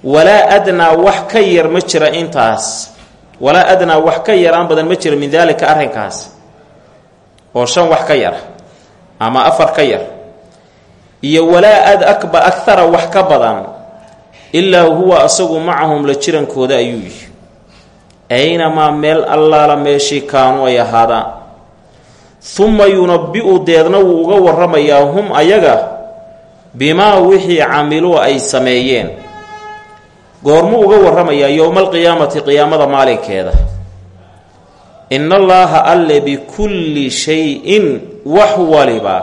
walaa adnaa wax ka yar ma jira intaas. Walaa adnaa wax ka yaraan badan ma jira min daalika arrinkaas. Oo shan wax ka yara ama afar ka yar. Iyo walaa ad akba akara wax ka badan ilaa huwa asagu macahum la jirankooda ayuu yihi aynamaa meel allaala meeshii kaanuu ay ahaadaan. Uma yunabi-u deedna wuu uga warramayaa hum ayaga bimaa wixii camiluu ay sameeyeen goormuu uga warramayaa yowmaalqiyaamati qiyaamada maalinkeeda. Ina allaaha alle bikulli shay-in wax waliba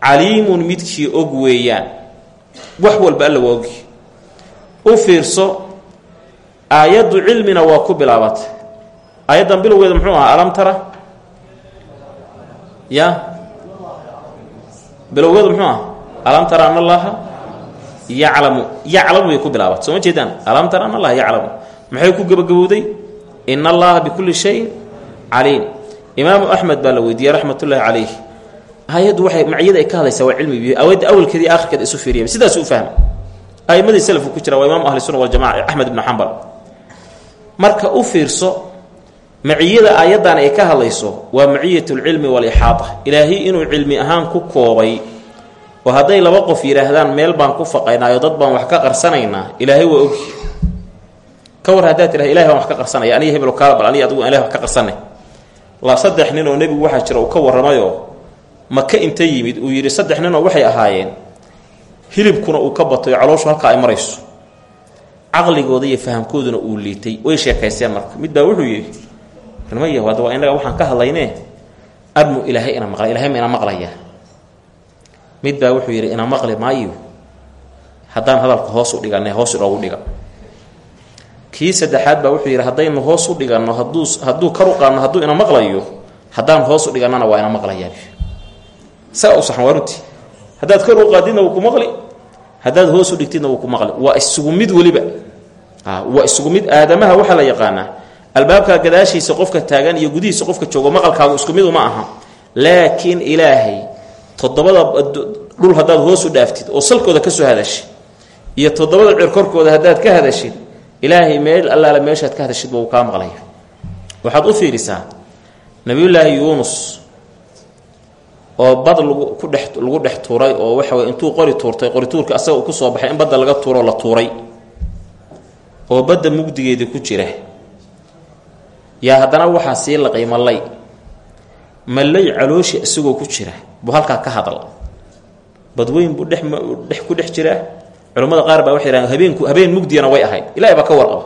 caliimun midkii og weeyaan. Wax walba alla waa ogi. U fiirso aayaddu cilmina waa ku bilaabatay. Aayaddan bilowgeeda muxuu ahaa alam tara? Ya? Bilowgeedu muxuu aha alam tara an yaclamu yaclamu ku bilaabat soo ma jeedaan? Alam tara an allaha maxay ku gebagabowday in allaha bikulli shayin caliim. Imaamu axmed baa la weydiiyey raxmatullaahi calayh waxay maciyada ay ka hadlaysaa waa cilmi biyo awadda awalkeeda iyo isu fiiriya sidaas u fahma a'imadii salafku ku jira waa imaamu ahli sunna waljamaca axmed ibnu xambal marka u fiirso maciyada aayaddan ay ka hadlayso waa maciyat lcilmi walixaata ilaahay inuu cilmi ahaan ku koobay oo hadday laba qof yidhaahdaan meel baan ku faqaynaayo dad baan wax ka qarsanaynaa ilaahay waa ogi ka war haddaad tidhahda ilahay baan wax ka qarsanaya aniga hebelo kaala bal aniga adigu ilahay wax ka qarsanay la saddex nin oo nebigu waxaa jira uu ka warramayoo maka inta yimid uu yidhi saddex ninoo waxay ahaayeen hilibkuna uu ka batayo calooshu halkaa ay marayso. Caqligooda iyo fahamkooduna uu liitay way sheekaysteen marka. Mid baa wuxuu yidhi nimaya hadda waxaan ka hadlaynee armu ilaahay ina maqla ilahay ma ina maqlaya mid baa wuxuu yidhi ina maqli maayo. Haddaan hadalka hoos u dhiganay hoos inoogu dhiga. Kii saddexaad baa wuxuu yidhi haddaynu hoos u dhiganno hadduu hadduu kar u qaadno hadduu ina maqlayo haddaan hoos u dhigannana waa ina maqlayaa saa u saxan waa runtii. Haddaad kor u qaadidna wuu ku maqli haddaad hoos u dhigtidna wuu ku maqli. Waa isugu mid weliba. Waa isugu mid aadamaha waxaa la yaqaanaa. Albaabkaa gadaashiisa qofka taagan iyo gudihiisa qofka joogo maqalkaagu isku midu ma aha. Laakiin ilaahay toddobada dhul haddaad u dhaaftid oo salkooda ka soo hadashid iyo toddobada cir korkooda haddaad ka hadashid ilaahay meel allaale meeshaad ka hadashidba wuu kaa maqlaya. Waxaad u fiirisaa nabiyullaahi yuunus oo bad lagu ku dhex lagu dhex tuuray oo waxa weye intuu qori tuurtay qori tuurka asaga uu ku soo baxay in badda laga tuuroo la tuuray oo badda mugdigeedii ku jira. Yaa haddana waxaa sii laqay mallay mallay calooshi isagoo ku jira buu halkaa ka hadal. Badweyn buu dhex dhex ku dhex jiraa culammada qaar baa waxay yidhahdeen habeenku habeen mugdiyana way ahayd. Ilahay baa ka warqaba.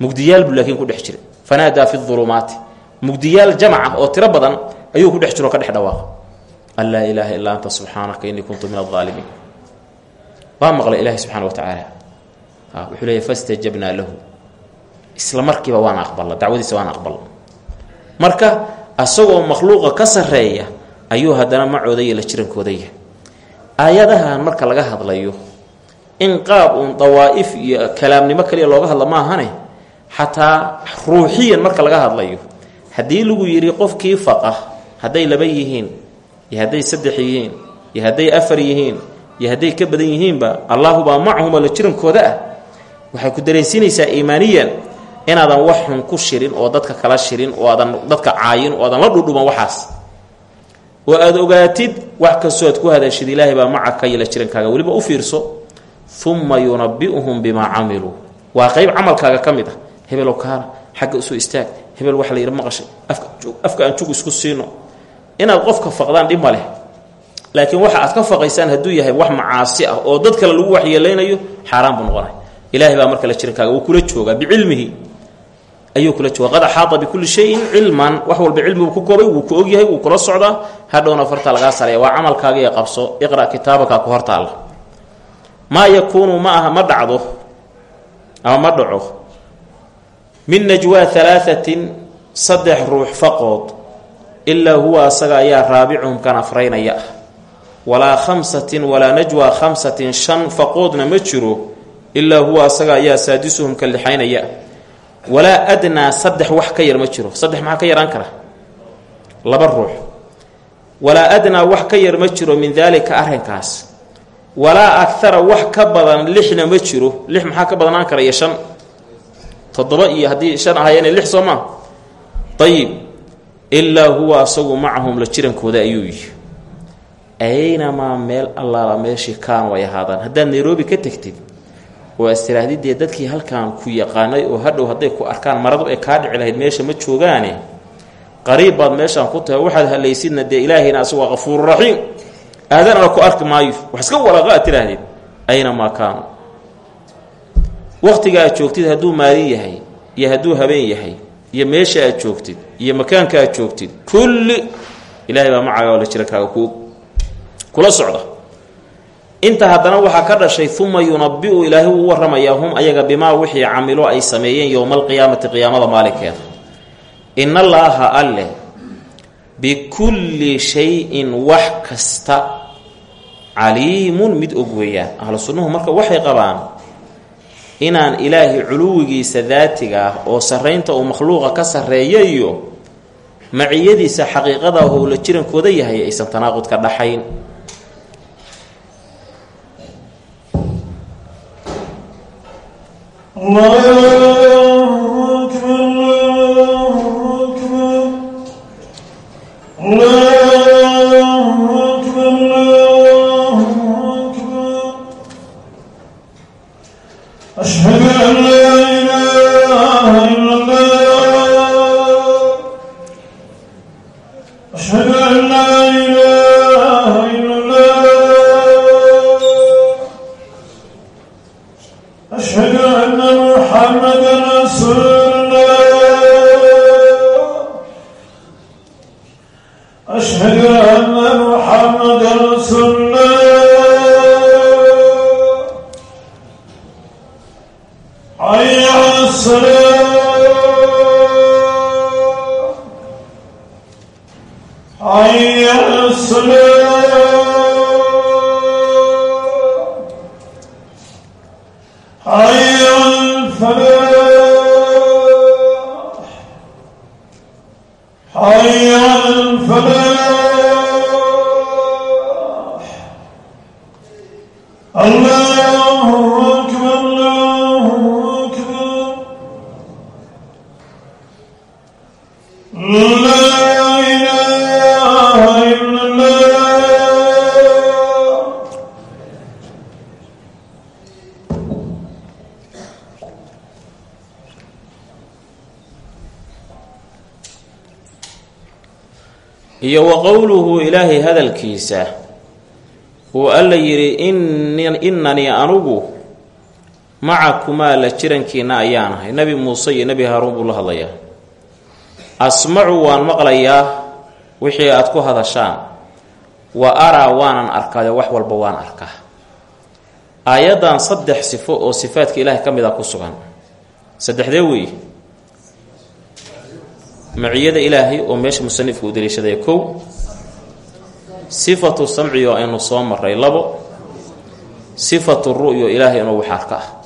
Mugdiyaal buu laakiin ku dhex jira fanaadaa fi dulumaati mugdiyaal jamaca oo tiro badan ayuu ku dhex jiro o ka dhex dhawaaqa. An laa ilaaha anta subxaanaka innii kuntu min aldaalimiin waa maqlay ilaahi subxana wa tacaala wuxuu leeyahy fastajabnaa lahu. Isla markiiba waan aqbalna dacwadiisa waan aqbalna marka asagoo makhluuqa ka sarreeya ayuu haddana macoodaya la jirankoodaya aayadahan marka laga hadlayo in qaab uun dawaa'if iyo kalaamnimo kaliya looga hadla maahane xataa ruuxiyan marka laga hadlayo haddii lagu yidhi qofkii faqa hadday laba yihiin iyo hadday saddex yihiin iyo hadday afar yihiin iyo hadday ka badan yihiinba allaahubaa macahuma la jirankooda ah. Waxay ku dareensiinaysaa iimaaniyan inaadan wax xun ku shirin oo dadka kala shirin oo aadan dadka caayin oo aadan la dhudhuban waxaas oo aada ogaatid wax kastoo aad ku hadashid ilaahay baa macaka iyo la jirankaaga weliba u fiirso uma yunabi'uhum bimaa camiluu waa qayb camalkaaga ka mid ah. Hebelow kaana xagga u soo istaag. Hebel waxa la yidhi maqashay afka aan jug isku siino. Inaad qofka faqdaan dhib ma leh. Laakiin waxa aad ka faqaysaan hadduu yahay wax macaasi ah oo dad kale lagu waxyeelaynayo xaaraan buu noqonay ilaahay baa marka la jirankaaga wuu kula joogaa bicilmihi ayuu kula jooga qad axaata bikulli shayin cilman. Wax walba cilmiguu ku koobay wuu ku ogyahay wuu kula socdaa. Hadhowna farta lagaa sareeya. Waa camalkaaga ee qabso. Iqra' kitaabaka ku hortaalla maa yakuunu ma aha ma dhacdo ama ma dhaco min najwaa alaaثatin saddex ruux faqood ilaa huwa asaga ayaa raabicuhum kan afraynaya. Ah walaa khamsatin walaa najwaa khamsatin shan faqoodna ma jiro ilaa huwa asaga ayaa saadisuhum ka lixaynaya walaa adnaa saddex wax ka yar ma jiro. Saddex maxaa ka yaraan kara? Laba ruux. Walaa adnaa wax ka yar ma jiro min daalika arrinkaas. Walaa agara wax ka badan lixna ma jiro. Lix maxaa ka badnaan kara iyo shan? Toddoba iyo haddii shan ahayeena lix soo maa ayib ilaa huwa asagu macahum la jirankooda ayuu yihi aynamaa meel allaala meeshii kaan way ahaadaan. Haddaad nairobi ka tegtid oo astiraadidee dadkii halkan ku yaqaanay oo hadhow hadday ku arkaan maradu ay kaa dhici lahayd meesha ma joogaane? Qariib baad meeshaan ku tahay waxaad halaysidna dee ilaahayna asagu waa qafuururaxiim aadanana ku arki maayo wax iska walaaqa aad tidhaahdeen aynamaa kaanu waqtiga aad joogtid hadduu maalin yahay iyo hadduu habeen yahay iyo meesha aad joogtid iyo makaanka aad joogtid kulli ilaahay baa macaaga oo la jirankaaga ku kula socda inta haddana waxaa ka dhashay uma yunabiu ilaahay wuu warramayaa hum ayaga bimaa wixii camilo ay sameeyeen yowma alqiyaamati qiyaamada maalinkeeda in allaaha alle bikulli shay-in wax kasta caliimun mid og weeyaan. Ahlu sunnuhu marka waxay qabaan inaan ilaahay culuwigiisa daatiga ah oo sarraynta uu makhluuqa ka sarreeya iyo maciyadiisa xaqiiqada la jirankooda yahay aysan tanaaqud ka dhaxayn Mãe! Iyo wa qowluhu ilaahay hadalkiisa uu alla yidhi innanii anugu macakumaa la jirankiina ayaan ahay. Nebi muuse iyo nebi haaruun buu la hadlayaa. Asmacu waan maqlayaa wixii aad ku hadashaan. Wa araa waanan arkaayo wax walba waan arkaa. Aayaddan saddex sifo oo sifaadka ilaahay ka mid a ku sugan. Saddexdee weeye maciyada ilaahay oo meesha musanifka u daliishadaya kow. Sifatu samci oo aynu soo maray labo. Sifatu ru'yo ilaahay inuu wax arka. Ah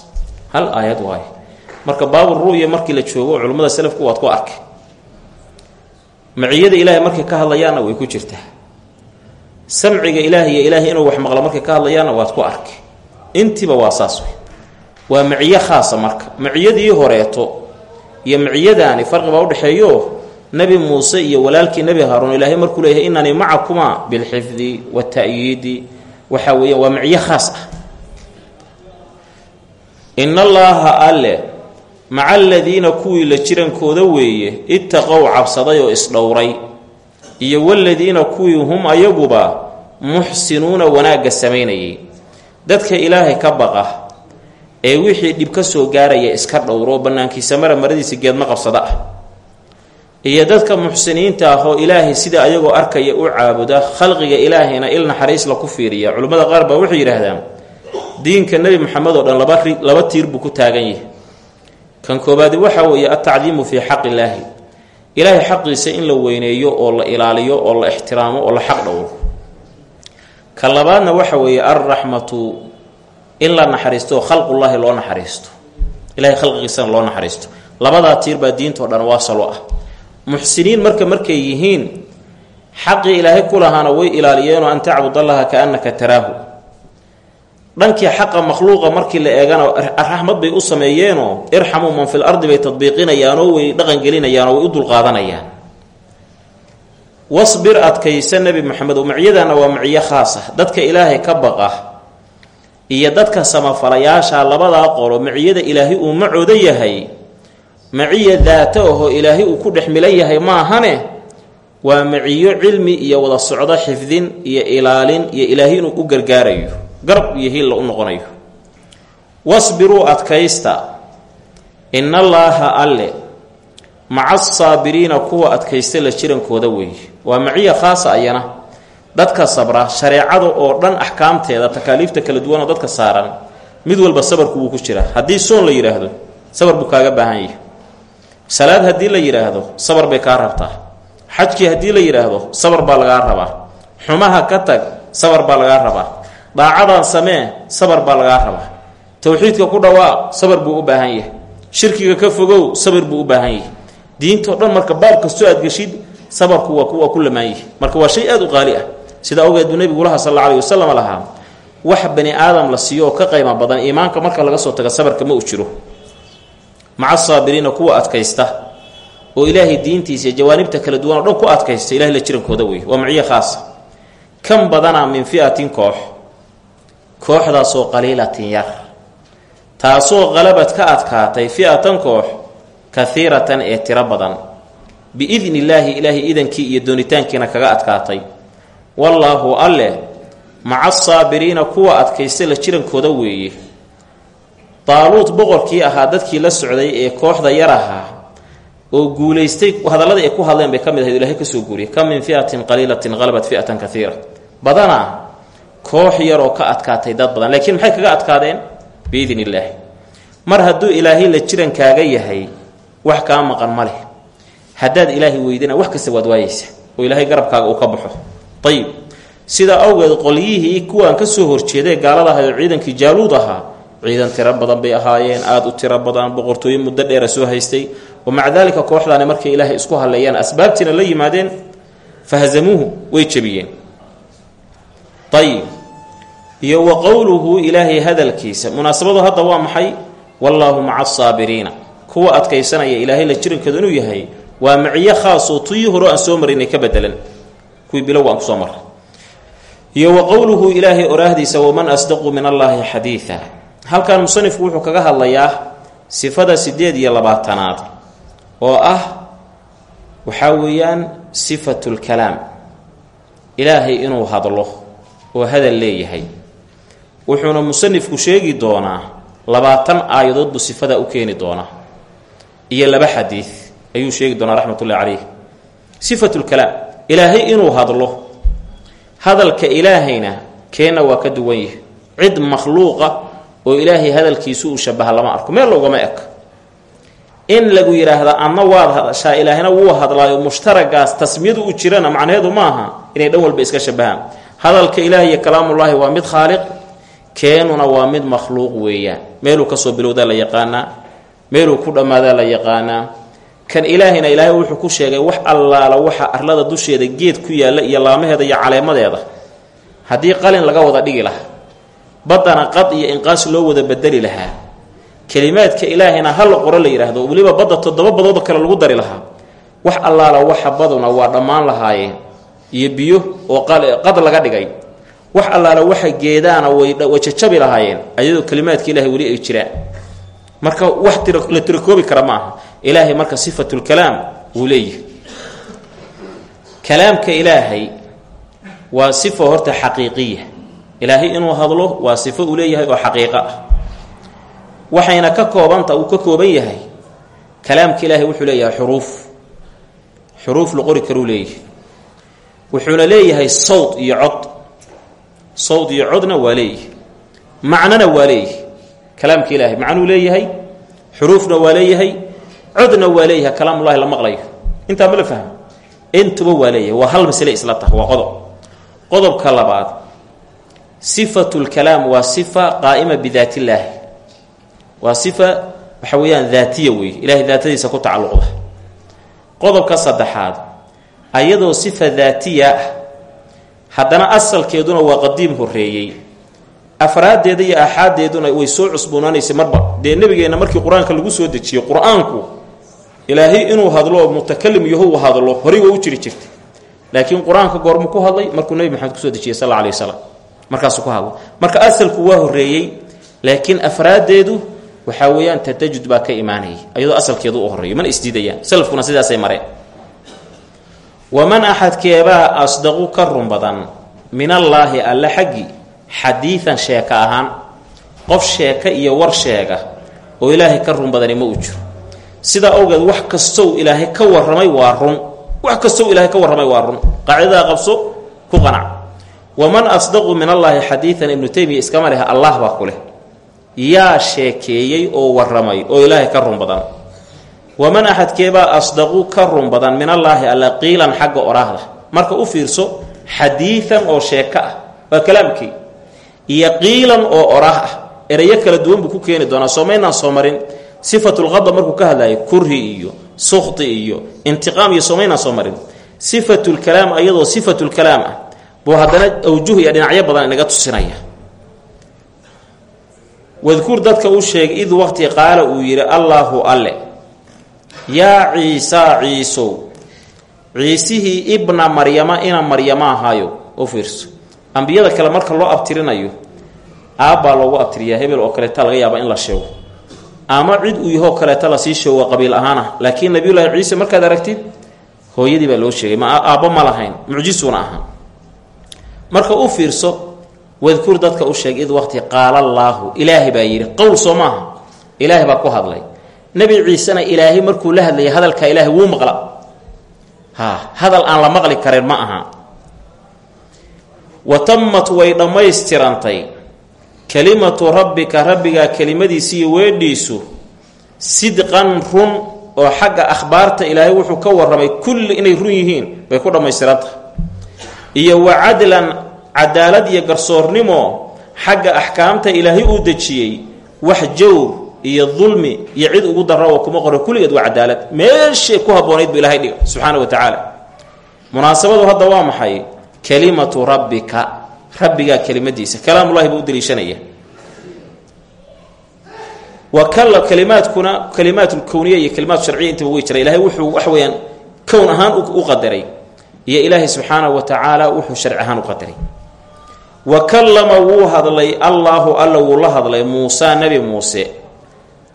hal aayad waaye marka baabu ru'ya markii la joogo culimmada selafku waad ku arkay maciyada ilaahay markay ka hadlayaanna way ku jirtaa samciga ilaahay iyo ilaahay inuu wax maqlo markay ka hadlayaanna waad ku arkay intiiba waa saas wey waa maciyo khaasa marka. Maciyadii horeeto iyo maciyadaani farqi baa udhexeeyo nebi muuse iyo walaalkii nebi haaruun ilaahay markuu leeyahay inanii macakuma bilxifdi wata'yiidi waxaa weeyaan waa maciyo khaas ah. In allaaha alle maca aladiina kuwii la jirankooda weeye ittaqow cabsaday oo isdhowray iyo waladiina kuwii hum ayaguba muxsinuuna wanaagga samaynayay. Dadka ilaahay ka baqa ee wixii dhib ka soo gaaraya iska dhowro bannaankiisa mara maradiisa geedma qabsada. Ah iyo dadka muxsiniinta ah oo ilaahay sida ayagoo arkaya u caabuda khalqiga ilaahayna il naxariis la ku fiiriya. Culimmada qaar baa waxay yidhaahdaan diinka nebi moxamed oo dhan laba laba tiir buu ku taagan yahay. Kan koobaadi waxa weeye altacdiimu fii xaqi illaahi ilaahay xaqiisa in la weyneeyo oo la ilaaliyo oo la ixtiraamo oo la xaq dhowro. Ka labaadna waxa weeye alraxmatu in la naxariisto oo khalqullaahi loo naxariisto. Ilahay khalqigiisana loo naxariisto. Labadaa tiir baa diintao dhan waa salo ah. Muxsiniin marka markay yihiin xaqii ilaahay ku lahaana way ilaaliyeenoo an tacbud allaha kaannaka taraahu. Dhankii xaqa makhluuqa markii la eegana raxmad bay u sameeyeenoo irxamuu man fil ardi bay tadbiiqinayaanoo way dhaqangelinayaanoo way u dulqaadanayaan. Wasbir adkaysa nebi moxamed oo maciyadaana waa maciyo khaas ah dadka ilaahay ka baqa iyo dadka samafalayaasha labadaa qolo maciyada ilaahay uu macooda yahay. Maciya daata ahoo ilaahay uu ku dhex milan yahay maahane? Waa maciyo cilmi iyo wada socdo xifdin iyo ilaalin iyo ilaahay inuu u gargaarayo garab iyo hiilla u noqonayo. Wasbiruu adkaysta. Ina allaaha alle maca asaabiriina kuwa adkaysta la jirankooda weeye. Waa maciya khaasa ayana dadka sabra shareecada oo dhan axkaamteeda takaaliifta kala duwan oo dadka saaran mid walba sabarku wuu ku jiraa haddii soon la yidhaahdo sabar buu kaaga baahan yahay. Salaad haddii la yidhaahdo sabar bay kaa rabtaa. Xajkii haddii la yidhaahdo sabar baa lagaa rabaa. Xumaha ka tag sabar baa lagaa rabaa. Daacadan samee sabar baa lagaa rabaa. Towxiidka ku dhawaaq sabar buu u baahan yahay. Shirkiga ka fogow sabar buu u baahan yahay. Diintao dhan marka baab kastoo aad geshid sabarku waa waa ku lamaan yihi marka waa shay aada u qaali ah sida awgeed buu nebigulaha sal alla alih wasalam lahaa wax bani aadam la siiyo oo ka qayma badan iimaanka marka laga soo taga sabarka ma u jiro. Maca saabiriina kuwa adkaysta oo ilaahay diintiisa iyo jawaanibta kala duwan oo dhan ku adkaysta ilahay la jirankooda wey waa maciyo khaasa kan badanaa min fi'atin koox kooxdaasoo qaliilatin yar taasoo qalabad ka adkaatay fi'atan koox kahiiratan ee tiro badan. Biidni illaahi ilaahay idankii iyo doonitaankiina kaga adkaatay wallaahu alleh maca asaabiriina kuwa adkaysta la jirankooda weeye. Daaluud boqorkii ahaa dadkii la socday ee kooxda yar ahaa oo guulaystay hadallada ay ku hadleen bay ka mid ahayd ilahay ka soo guuriyay kam min fi'atin qaliilatin qalabat fi'atan kaiira badanaa koox yar oo ka adkaatay dad badan laakiin maxay kaga adkaadeen? Biidni illaahi mar hadduu ilaahay la jirankaaga yahay wax kaa maqan ma leh. Haddaad ilaahay weydana wax kasta waad waayeysa oo ilaahay garabkaaga uu ka baxo ayib sidaa awgeed qolyihii kuwaan ka soo horjeeday gaalada ahay oo ciidankii jaaluud ahaa ciidan tiro badan bay ahaayeen aada u tiro badan boqortooyo muddo dheera soo haystay. Wa maca daalika kooxdaani markay ilaahay isku halleeyaan asbaabtiina la yimaadeen fahazamuuhu way jebiyeen. Ayib iyo wa qowluhu ilaahay hadalkiisa munaasabadu hadda waa maxay? Wallaahu maca asaabiriina kuwa adkaysanaya ilaahay la jirankeedu inuu yahay waa maciyo khaasoo tuyii hore aan soo marinay ka bedelan kuwii bilow aan ku soo marray. Iyo wa qowluhu ilaahay oraahdiisa waman asdaqu min allaahi xadiida halkan musanifku wuxuu kaga hadlayaa sifada siddeed iyo labaatanaad oo ah waxaa weeyaan sifatulkalaam ilaahay inuu hadlo oo hadal leeyahay. Wuxuuna musanifku sheegi doonaa labaatan aayadood buu sifadaa u keeni doonaa. Iyo laba xadiid ayuu sheegi doonaa raxmatullahi calayh sifatulkalaam ilaahay inuu hadlo hadalka ilaahayna keenna waa ka duwan yahay. Cid makhluuqa oo ilaahay hadalkiisu uu shabaha lama arko meel loogama eg. In lagu yidhaahda adna waad hadashaa ilaahina wuu hadlaayo mushtaragaas tasmiyadu u jirana macnaheedu ma aha inay dhan walba iska shabahaan. Hadalka ilaahi iyo kalaamullaahi waa mid khaaliq keenuna waa mid makhluuq weeyaan. Meeluu ka soo bilowdaa la yaqaanaa meeluu ku dhammaadaa la yaqaanaa kan ilaahayna ilaahay wuxuu ku sheegay wax allaala waxa arlada dusheeda geed ku yaalla iyo laamaheeda iyo caleemadeeda. Haddii qalin laga wada dhigi lahaa baddana qad iyo inqaas loo wada bedeli lahaa. Kelimaadka ilaahayna hal qoro la yidhaahdo weliba badda toddoba badoodoo kale lagu dari lahaa. Wax allaala waxa baduna waa dhammaan lahaayeen. Iyo biyo oo qad laga dhigay. Wax allaala waxa geedaana way jajabi lahaayeen ayadoo kelimaadka ilahay weli ay jiraan. Marka wax la tirakoobi kara ma aha ilaahay marka sifatulkalaam wuu leeyahay. Kalaamka ilaahay waa sifo horta xaqiiqiya. Ilaahay inuu hadlo waa sifo uu leeyahay oo xaqiiqo ah. Waxayna ka koobanta uu ka kooban yahay kalaamka ilaahay wuxuu leeyahay xuruuf. Xuruuf la qori karuu leeyahay. Wuxuuna leeyahay sawd iyo cod. Sawd iyo codna waa leeyahay. Macnona waa leeyahay. Kalaamka ilaahay macnuu leeyahay xuruufna waa leeyahay codna waa leeyahay kalaamullahi la maqlayo intaa ma la fahmo? Intuba waa leeyahay hal masle isla tah waa qodob. Qodobka labaad sifatu lkalaam waa sifa qaa'ima bidaat illaahi waa sifa waxa weeyaan daatiya weeye ilahay daatadiisa ku tacalluqda qodobka saddexaad ayadoo sifa daatiya ah haddana asalkeeduna waa qadiim horreeyey. Afraaddeeda iyo aaxaaddeeduna way soo cusboonaanaysay marba. Dee nebigeenna markii qur'aanka lagu soo dejiyo qur'aanku ilaahay inuu hadlo mutakalim yahu u hadlo horay waa u jiri jirtay. Laakiin qur'aanka goormu ku hadlay markuu nebi maxamed ku soo dejiyey sal alla alay wasalam markaasuu ku hadlo marka asalku waa horreeyey laakiin afraaddeedu waxaa weeyaan tatajud baa ka imaanayay. Ayadoo asalkeedu u horreeyo mana isdiidayaan. Salafkuna sidaasay mareen. Waman axadkeebaa asdaqu ka run badan min allaahi alle xaggi xadiidan sheeka ahaan qof sheeka iyo war sheega oo ilaahay ka run badani uu jiro sidaa awgeed wax kastow ilaahay ka warramay waa run. Wax kastow ilaahay ka warramay waa run. Qaacidadaa qabso ku qanac. Waman asdaqu min allaahi xadiidan ibnu taymiya iskama leh allah baa ku leh. Yaa sheekeeyey oo warramay oo ilaahay ka run badan. Waman axadkeebaa asdaqu ka run badan min allaahi alla qiilan xagga oraahda. Marka u fiirso xadiidan oo sheeko ah waa kalaamkii. Iyo qiilan oo orah ah erayo kala duwan buu ku keeni doonaa. Soomaynaan soo marin sifatulqada markuu ka hadlayo kurhi iyo sukhti iyo intiqaam iyo soomaynaan soo marin. Sifatulkalaam ayadoo sifatulkalaam ah buu haddana awjuh iyo dhinacyo badan inaga tusinaya. Wadkur dadka u sheeg id waqti qaala uu yidhi allaahu alle yaa ciisaa ciisow ciisihii ibna maryama ina maryama ahaayo u fiirso. Ambiyada kale marka loo abtirinayo aabbaa loogu abtiriyaa hebel oo kaleeta laga yaaba in la sheego ama cid uu yahoo kaleeta la sii sheego qabiil ahaan ah laakiin nabiyullaahi ciise markaad aragtid hooyadii baa loo sheegay ma aabbo ma lahayn mucjisuuna ahaa marka u fiirso wadkur dadka u sheeg id waqti qaala allaahu. Ilaahay baa yidhi qowl soo maaha ilaahay baa ku hadlay. Nebi ciisena ilaahay markuu la hadlayay hadalkaa ilaahay wuu maqla. Ha hadal aan la maqli karin ma aha. Wa tammat way dhammaystirantay kelimatu rabbika rabbigaa kelimadiisi iyo weedhiisu sidqan run oo xagga akhbaarta ilaahay wuxuu ka warramay kulli inay run yihiin bay ku dhammaystirantahay iyo wa cadlan cadaalad iyo garsoornimo xagga axkaamta ilaahay uu dejiyey wax jawr iyo dulmi iyo cid ugu darra oo kuma qoro kulligeed waa cadaalad. Meeshay ku habboonayd bu ilahay dhiga subxaana wa tacaala munaasabadu hadda waa maxay? Kelimatu rabbika rabbigaa kelimadiisa. Kalaamullahi buu u daliishanaya wa kala kalimaadkuna kalimaatulkowniya iyo kalimaat sharciya intaba wey jira ilahay wuxuu wax weeyaan kown ahaan u qadaray. Iyo ilaahay subxaanahu wa tacaala wuxuu sharci ahaan u qadaray. Wa kallama wuu hadlay allaahu alla wuu la hadlay muusaa nebi muuse.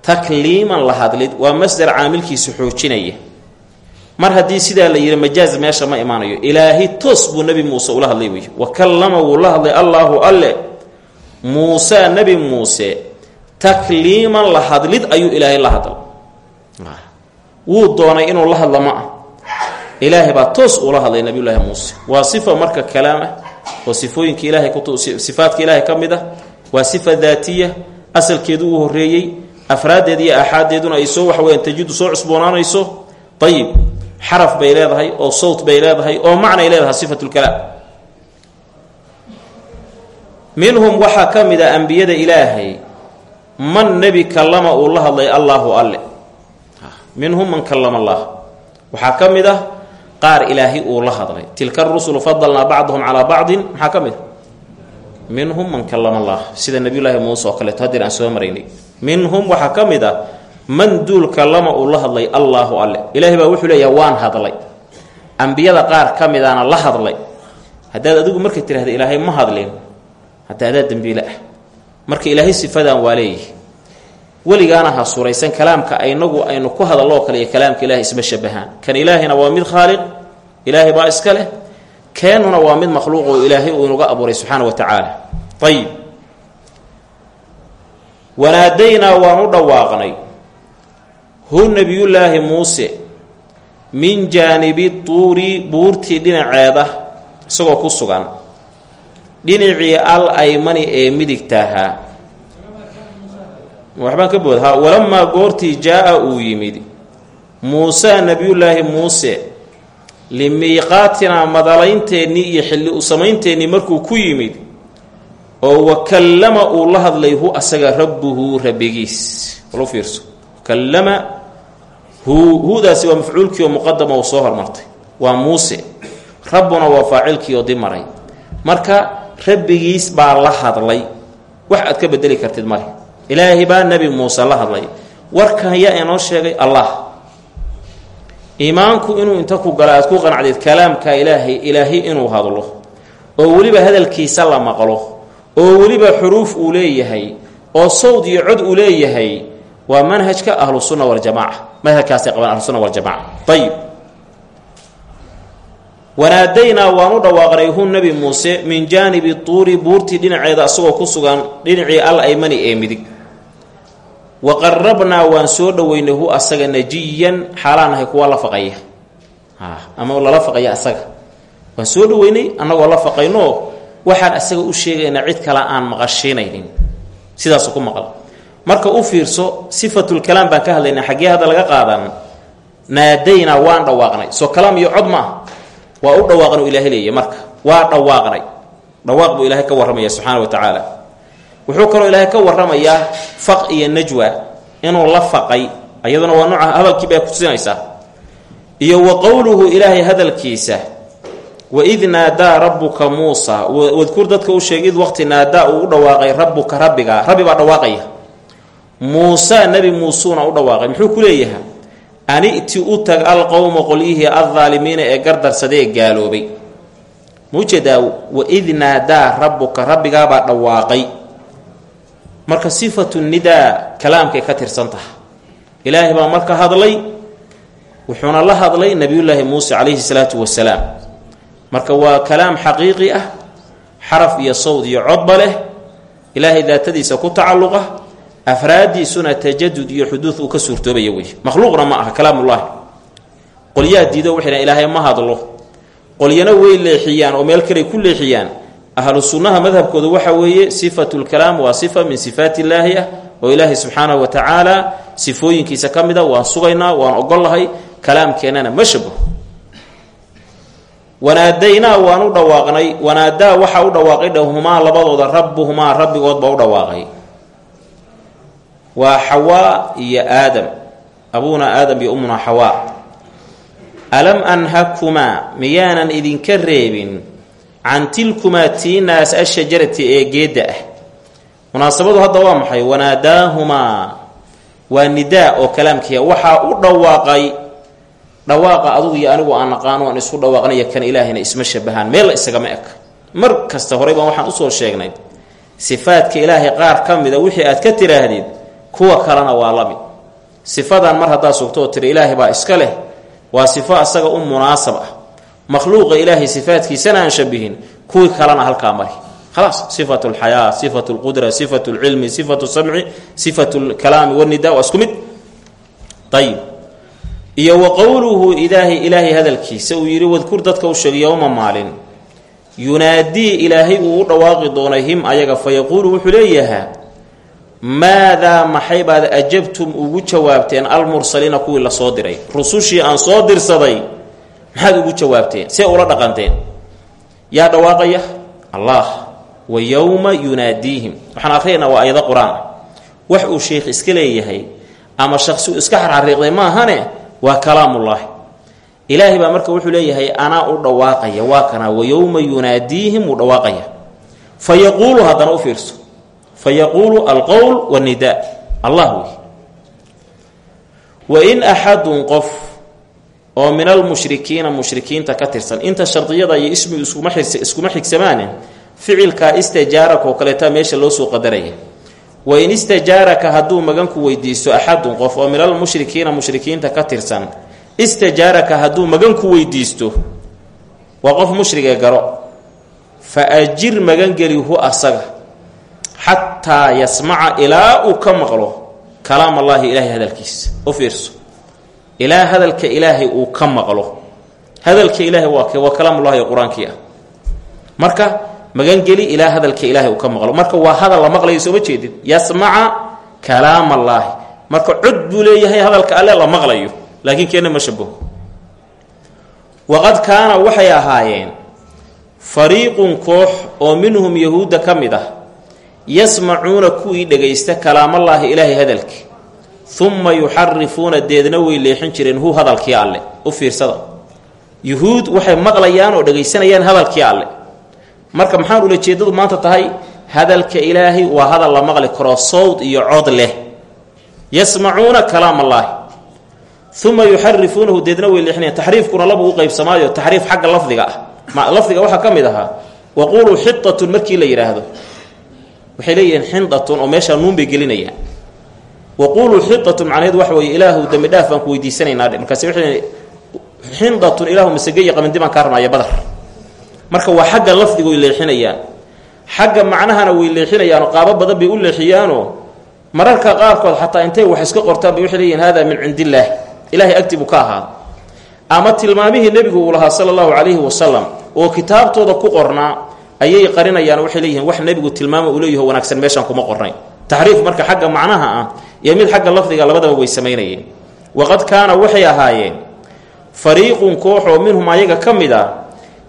Takliiman la hadlid waa masdar caamilkiisa xoojinaya mar haddii sidaa la yidhi majaaz meesha ma imaanayo. Ilaahi toos buu nebi muuse ula hadlay wey wa kallama wuu la hadlay allaahu alle. Muusaa nebi muuse takliiman la hadlid ayuu ilaahay la hadla wuu doonay inuu la hadla ma ah ilaahay baa toos uula hadlay nabiyullaahi muuse. Waa sifa marka kalaam ah oo sifooyinka ilaahay kutu sifaadka ilaahay ka mid ah waa sifa daatiya. Asalkeedu uu horreeyey afraaddeed iyo aaxaaddeeduna ay soo waxweyaan tajidu soo cusboonaanayso. Ayib xaraf bay leedahay oo sawt bay leedahay oo macnay leedahay sifatulkalaam minhum waxaa ka mid a ambiyada ilaahay man nebi kallama uu la hadlay allaahu alle. Minhum man kallama allah waxaa ka mid ah qaar ilaahay uu la hadlay. Tilka rusulu fadalnaa bacdahum calaa bacdin maxaa ka minhum man kallama allah sida nebiyullaahi muuse oo kaleeto haddeen aan soo maraynay minhum waxaa ka man duul kallama uu la hadlay allaahu alle. Ilaahay baa wuxuu leeyahay waan hadlay. Ambiyada qaar ka midaana la hadlay. Haddaad adigu marka tidhahda ilaahay ma hadlin. Hadda adaa dembiile ah. Marka ilaahay sifadan waa leeyihi weligaana ha suraysan kalaamka aynagu aynu ku hadalloo kale iyo kalaamka ilahay isma shabahaan. Kan ilaahayna waa mid khaaliq ilaahay baa iska leh. Keenuna waa mid makhluuq oo ilaahay uu inaga abuuray subxaana wa tacaala ayib wanaadaynaa waan u dhawaaqnay hu nebiyullaahi muuse min jaanibi tuuri buurtii dhinaceeda isagoo ku sugan. Dhinacii al aymani ee midigtaahaa waxbaan ka bood ha. Walamaa goortii jaa-a uu yimid muusaa nebiyullaahi muuse limiiqaatinaa madalaynteennii iyo xilli u samaynteennii markuu ku yimid oo wa kallama uu la hadlay hu asaga rabbuhu rabbigiis. Walu fiirso. Kallama hudaasi waa mafcuulkii oo muqadama uu soo hormartay. Waa muuse. Rabbuna waa faacilkii oo dimaray. Marka rabbigiis baa la hadlay. Wax aad ka bedeli kartid male ilaahay baa nebi muuse la hadlay. Warkan yaa inoo sheegay allah. Iimaanku inuu inta ku galo aad ku qanacdeed kalaamka ilaahay ilaahay inuu hadlo. Oo weliba hadalkiisa la maqlo. Oo weliba xuruuf uu leeyahay. Oo sawd iyo cod uu leeyahay. Waa manhajka ahlusunna waljamaaca madhabkaasay qabaan ahlusunna waljamaca ayib wanaadaynaa waan u dhawaaqnay hu nebi muuse min jaanibi tuuri buurtii dhinaceeda asagoo ku sugan dhinacii al aymani ee midig. Wa qarabnaa waan soo dhoweynay hu asaga najiyan xaalaan ahay kuwa la faqaya. Ama lala faqaya asaga. Waan soo dhoweynay annagoo la faqayno waxaan asaga u sheegaynaa cid kale aan maqashiinaynin sidaasu ku maqal marka u fiirso sifatulkalaam baan ka hadlaynaa xaggee hadda laga qaadan naadaynaa waan dhawaaqnay. Soo kalaam iyo cod ma ah waa u dhawaaqnay u ilaahay leeya marka. Waa dhawaaqnay. Dhawaaq buu ilaahay ka warramaya subxaana wa tacaala. Wuxuu kaloo ilaahay ka warramayaa faq iyo najwa inuu la faqay iyaduna waa nooca hadalkii bay kutusinaysaa iyo wa qowluhu ilaahay hadalkiisa waid naadaa rabbuka muusa. Wadkur dadka u sheeg id waqti naadaa uu u dhawaaqay rabbuka rabbiga rabbi baa dhawaaqaya muusa nebi muusuuna u dhawaaqay. Muxuu ku leeyahay? Aniti u tag alqowma qolyihii aldaalimiina ee gardarsadee gaaloobay. Maujeedaa waid naadaa rabbuka rabbigaabaa dhawaaqay. Marka sifatu nidaa kalaamkay ka tirsan tahay. Ilaahay baa marka hadlay wuxuuna la hadlay nebiyullaahi muuse calayhi salaatu wasalaam. Marka waa kalaam xaqiiqi ah xaraf iyo sawd iyo codba leh ilaahay daatadiisa ku tacalluqa afraadiisuna tajadud iyo xuduud uu ka suurtoobaya wey makhluuqna ma aha kalaamullaahi qolyaha diido waxay ilaahay ma hadlo qolyana way leexiyaan oo meel kaley ku leexiyaan ahlu sunnaha madhabkooda waxa weeye sifatu lkalaam waa sifa min sifaat illaahi ah oo ilaahay subxaanahu wa tacaala sifooyinkiisa ka mid a waan sugaynaa waan ogollahay kalaamkeennana ma shabaho wanaadaynaa waan u dhawaaqnay wanaadaa waxaa u dhawaaqay dhahumaa labadooda rabbuhumaa rabbigoodba u dhawaaqay waa xawaa iyo aadam. Abuuna aadam iyo ummunaa xawaa. Alam anhakumaa miyaanan idinka reebin can tilkumaa tiinaas ashajarati ee geedda ah. Munaasabadu hadda waa maxay? Wanaadaahumaa. Waa nidaa oo kalaamkiia waxaa u dhawaaqay dhawaaqa adugu iyo anigu aan naqaano aan isku dhawaaqnaya kan ilaahayna isma shabahaan. Meel la isagama eg. Mar kasta horey baan waxaan u soo sheegnay sifaadka ilaahay qaar ka mida wixii aad ka tiraahdid kuwa kalena waa la mid. Sifadan mar haddaad sugto oo tiri ilaahay baa iska leh waa sifo asaga u munaasab ah. Makhluuqa ilaahay sifaadkiisana aan shabihin kuwii kalena halkaa mari. Khalaas sifatu lxayaa sifatu lqudra sifatu lcilmi sifatu samci sifatu lkalaami wanida waa isku mid. Ayib iyo wa qowluhu ilaahay ilaahay hadalkiisa uu yidhi wadkur dadka u sheegay yowma maalin. Yunaadii ilaahay uu u dhawaaqi doonay him ayaga fa yaquulu wuxuu leeyahaa maadaa maxay baad ajabtum ugu jawaabteen almursaliina kuwii la soo diray? Rusushii aan soo dirsaday maxaad ugu jawaabteen? See ula dhaqanteen. Yaa dhawaaqaya allah wa yowma yunaadiihim waxaan akhriyaynaa waa ayado qur'aan. Wax uu sheikh iska leeyahay ama shaqsi uu iska xarxariiqday maahane waa kalaamullaahi. Ilaahay baa marka wuxuu leeyahay anaa u dhawaaqaya waa kanaa wa yowma yunaadiihim uu dhawaaqaya. Fa yaquulu haddana u fiirso fa yaquulu alqowl wanidaa allah wey wain axadun qof oo min almushrikiina mushrikiinta ka tirsan inta shardiyada iyo ismi iskuma xigsamaane ficilkaa istajaaraka oo kaleeta meesha loo soo qadaraya wain istajaaraka hadduu maganku weydiisto axadun qof oo min almushrikiina mushrikiinta ka tirsan istajaaraka hadduu maganku weydiisto waa qof mushrigee garo fa ajir magangeli asaga xataa yasmaca ilaa uu ka maqlo kalaam allaahi ilaahay hadalkiisa. U fiirso. Ilaa hadalka ilaahay uu ka maqlo. Hadalka ilaahay waa ke waa kalaamullahi qur'aankii ah. Marka magangeli ilaa hadalka ilaahay uu ka maqlo. Marka waa hadal la maqlayo sooma jeedid yasmaca kalaam allaahi marka cod buu leeyahay hadalka alle la maqlayo laakiin keenna ma shabaho waqad kaana waxay ahaayeen fariiqun koox oo minhum yahuudda ka mid ah yasmacuuna kuwii dhegaysta kalaamallaahi ilaahay hadalkii uma yuxarifuuna deedna way leexin jireen hu hadalkii alle u fiirsada yuhuud waxay maqlayaan oo dhegaysanayaan hadalkii alle. Marka maxaan ula jeedadu maanta tahay hadalka ilaahay waa hadal la maqli karo sawd iyo cod leh. Yasmacuuna kalaam allaahi uma yuxarifuunahu deedna way leexinayaan. Taxriifkuna laba u qaybsamaayo taxriif xagga lafdiga ah. Lafdiga waxaa ka mid ahaa waquuluu xitatun markii la yidhaahdo waxay leeyihiin xindatun oo meeshaa nuun bay gelinayaan. Waquuluu xitatun macnaheed waxa weeye ilaahu dembi dhaaf baan ku weydiisanaynaa markaas waxay xindatun ilaahu masageye qabindi baan kaa badar. Marka waa xagga lafdiga way leexinayaan. Xagga macnahana way leexinayaanoo qaabo badan bay u leexiyaanoo mararka qaarkood xataa intay wax iska qortaan bay waxay leeyihiin hada min cindillaah. Ilaahay agti buu ka ahaada ama tilmaamihii nebigu uu lahaa sala allahu calayhi wasalam oo kitaabtooda ku qornaa ayay qarinayaan waxay leeyihiin wax nebigu tilmaama uu leeyaho wanaagsan meeshaan kuma qornayn. Taxriif marka xagga macnaha ah iyo mid xagga lafdiga labadaba way samaynayeen waqad kaana waxay ahaayeen fariiqun koox oo minhum ayaga ka mid a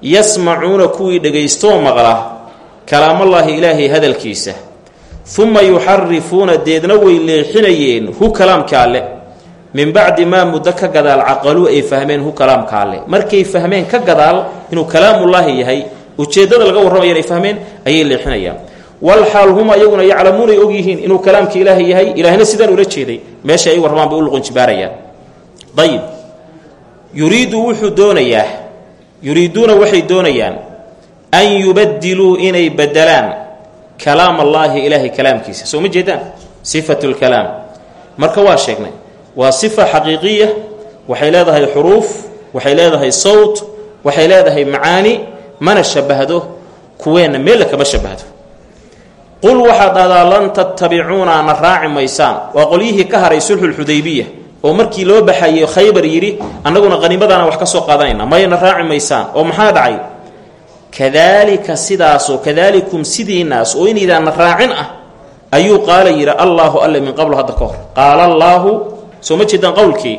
yasmacuuna kuwii dhagaystoo maqla kalaamallaahi ilaahay hadalkiisa. Uma yuxarifuuna deedna way leexinayeen hu kalaamka alle min bacdi maa muddo ka gadaal caqaluu ay fahmeen hu kalaamka alle markay fahmeen ka gadaal inuu kalaamullaahi yahay ujeeddada laga warramaya inay fahmeen ayay leexinayaan. Walxaal hum ayaguna yaclamuunay ogyihiin inuu kalaamka ilaahay yahay ilaahna sidaan ula jeeday meesha ay warramaan bay u luqunjibaarayaan ayib yuriidu wuxuu doonayaa yuriiduuna waxay doonayaan an yubadiluu inay bedelaan kalaam allaahi ilaahay kalaamkiisa. Soo ma jeedaan? Sifatu lkalaam marka waa sheegnay waa sifa xaqiiqiya waxay leedahay xuruuf waxay leedahay sawt waxay leedahay macaani mana shabahdo kuweenna meella kama shabahdo qul waxaad dhahdaa lan tattabicuuna na raaci maysaan. Waa qolyihii ka haray sulxulxudaybiya oo markii loo baxayey khaybar yidhi annaguna qaniimadaana wax ka soo qaadanayna mayna raaci maysaan. Oo maxaa dhacay? Kadaalika sidaasoo kadaalikum sidiinaas oo inaydaanna raacin ah ayuu qaala yidhi allaahu alle min qablo hadda ka hor. Qaala allaahu soo ma jeedaan qowlkii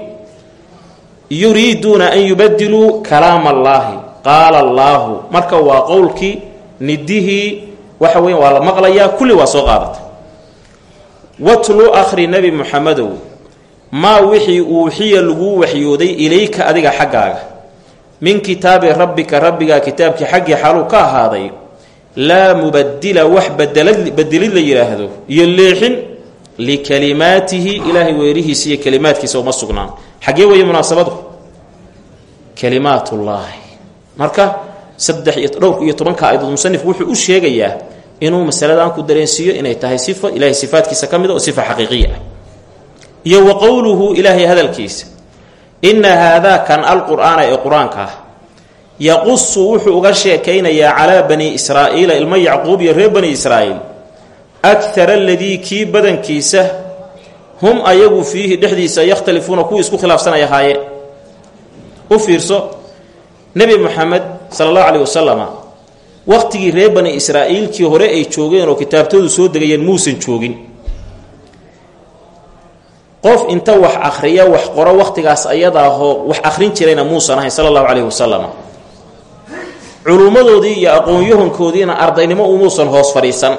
yuriiduuna an yubadiluu kalaam allaahi qaala allaahu marka waa qowlkii nidihii waxa weya waa la maqlayaa kulli waa soo qaadata watlu akhri nebi muxamedow maa wixii uuxiya laguu waxyooday ilayka adiga xaggaaga? Min kitaabi rabbika rabbigaa kitaabkii xaggii xaluu ka ahaaday laa mubadila wax bedelid la yidhaahdo iyo leexin likalimaatihi ilaahay weerihiisa iyo kalimaadkiisa uma sugnaan. Xaggee weeye munaasabadu? Kalimaatullaahi marka saddex iyo dhowr iyo tobanka aydood musanifku wuxuu u sheegayaa inuu masaladan ku dareensiiyo inay tahay sifa ilahay sifaadkiisa ka mid oo sifa xaqiiqiya. Ah iyo wa qowluhu ilaahay hadalkiisa inna haadaa kan alqur'aana ee qur'aanka ah yaqusu wuxuu uga sheekaynayaa calaa bani israa'iila ilmo yacquub iyo reer bani israa'iil akara aladii kii badankiisa hum ayagu fiihi dhexdiisa yakhtalifuuna kuwii isku khilaafsanay ahaayeen u fiirso nebi moxamed sala allahu caleyh wasalama wakhtigii reer bani israa'iilkii hore ay joogeen oo kitaabtoodu soo degayeen muusan joogin. Qof inta wax akhriya wax qoro wakhtigaas ayadaahoo wax akhrin jirayna muusan ahayn sala allahu caleyhi wasalam culummadoodii iyo aqoon-yahankoodiina ardaynimo umuusan hoos fadhiisan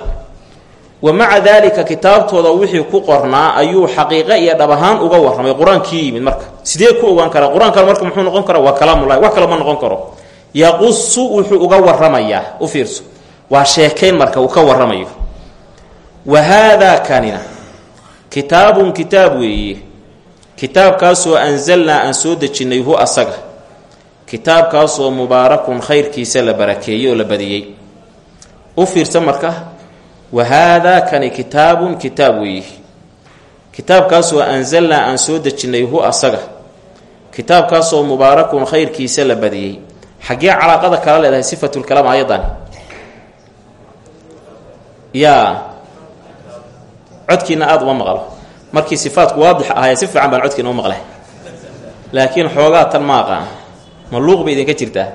wa maca daalika kitaabtooda wixii ku qornaa ayuu xaqiiqe iyo dhab ahaan uga warramay qur'aankii marka. Sidee ku ogaan karaa? Qur'aankan marka muxuu noqon karaa? Waa kalaamullahi wax kale noqon karo. Yaqusu wuxuu uga warramayaa. U fiirso. Waa sheekayn marka uu ka warramayo. Wa haadaa kanina kitaabun kitaab weeye kitaabkaasoo anzalnaa aan soo dejinnay hu asaga. Kitaabkaasoo mubaarakun khayrkiisa la barakeeyey oo la badiyey. U fiirsa marka wa haadaa kani kitaabun kitaab weeye kitaabkaasoo anzalnaa aan soo dejinnay hu asaga kitaabkaasoo mubaarakun khayrkiisa la badiyey xaggee calaaqada kala leedahay sifatulkalaam ayadan yaa codkiina aada uma maqlo markii sifaatku waadix ahaya si fiican baan codkiina u maqlay laakiin xoogaa tan ma aqaan maluuq bay idinka jirtaa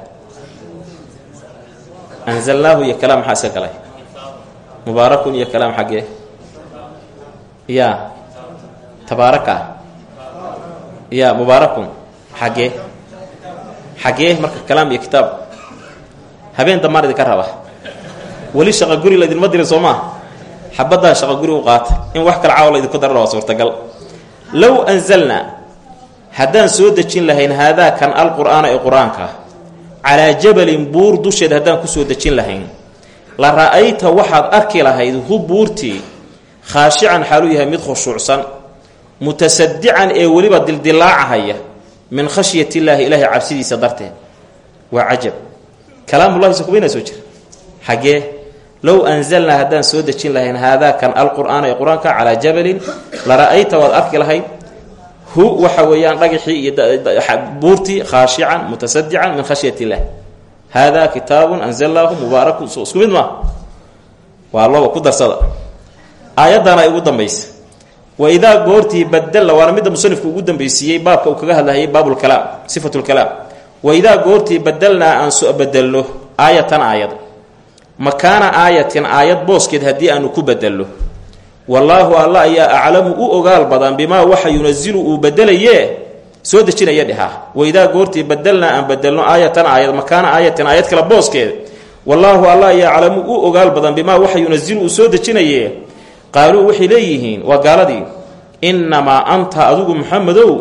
anzalnaahu iyo kalaam maxaa iska galay mubaarakun iyo kalaam xaggee ya tabaaraka ya mubaarakun xaggee xaggee marka kalaam iyo kitaab habeen dambaan idinka raba weli shaqa guri laydinma dirin soo maa xabaddaa shaqa guri u qaata in wax kale caawa laydinku darana waa suurtagal low anzalnaa haddaan soo dejin lahayn haadaa kan alqur'aana ee qur'aanka calaa jabalin buur dusheed haddaan ku soo dejin lahayn la ra'ayta waxaad arki lahayd hu buurtii khaashican xaaluu yahay mid khushuucsan mutasadican ee weliba dildilaacahaya min khashyatillaahi ilaahay cabsidiisa darteed. Waa cajab. Kalaamullahi se kubaynaa soo jira. Xaggee low anzalnaa haddaan soo dejin lahayn haadaa kan alqur'aana ee qur'aanka calaa jabalin la ra'ayta waad arki lahayd hu waxa weeyaan dhagaxii iyo buurtii khaashican mutasadican min khashyat illah haadaa kitaabun anzalnaahu mubaarakun so isku mid maa waa loba ku darsada. Aayaddaana ay ugu dambaysa. Wa idaa goortii badalla waana midda musanifku ugu dambaysiiyey baabka uu kaga hadlahayay baabulkalaam sifatulkalaam wa idaa goortii badalnaa aan soo bedelno aayatan aayad. Makaana aayatin aayad booskeed haddii aanu ku bedelno wallaahu alla ayaa aclamu u ogaal badan bimaa waxa yunasilu uu bedelayee soo dejinaya dhehaa waidaa goortii badelnaa aan bedelno aayatan aayad makaana aayatin aayad kale booskeed. Wallaahu alla ayaa aclamu u ogaal badan bimaa waxa yunasilu uu soo dejinaye qaaluu waxay leeyihiin waa gaaladii innamaa anta adigu muxamedow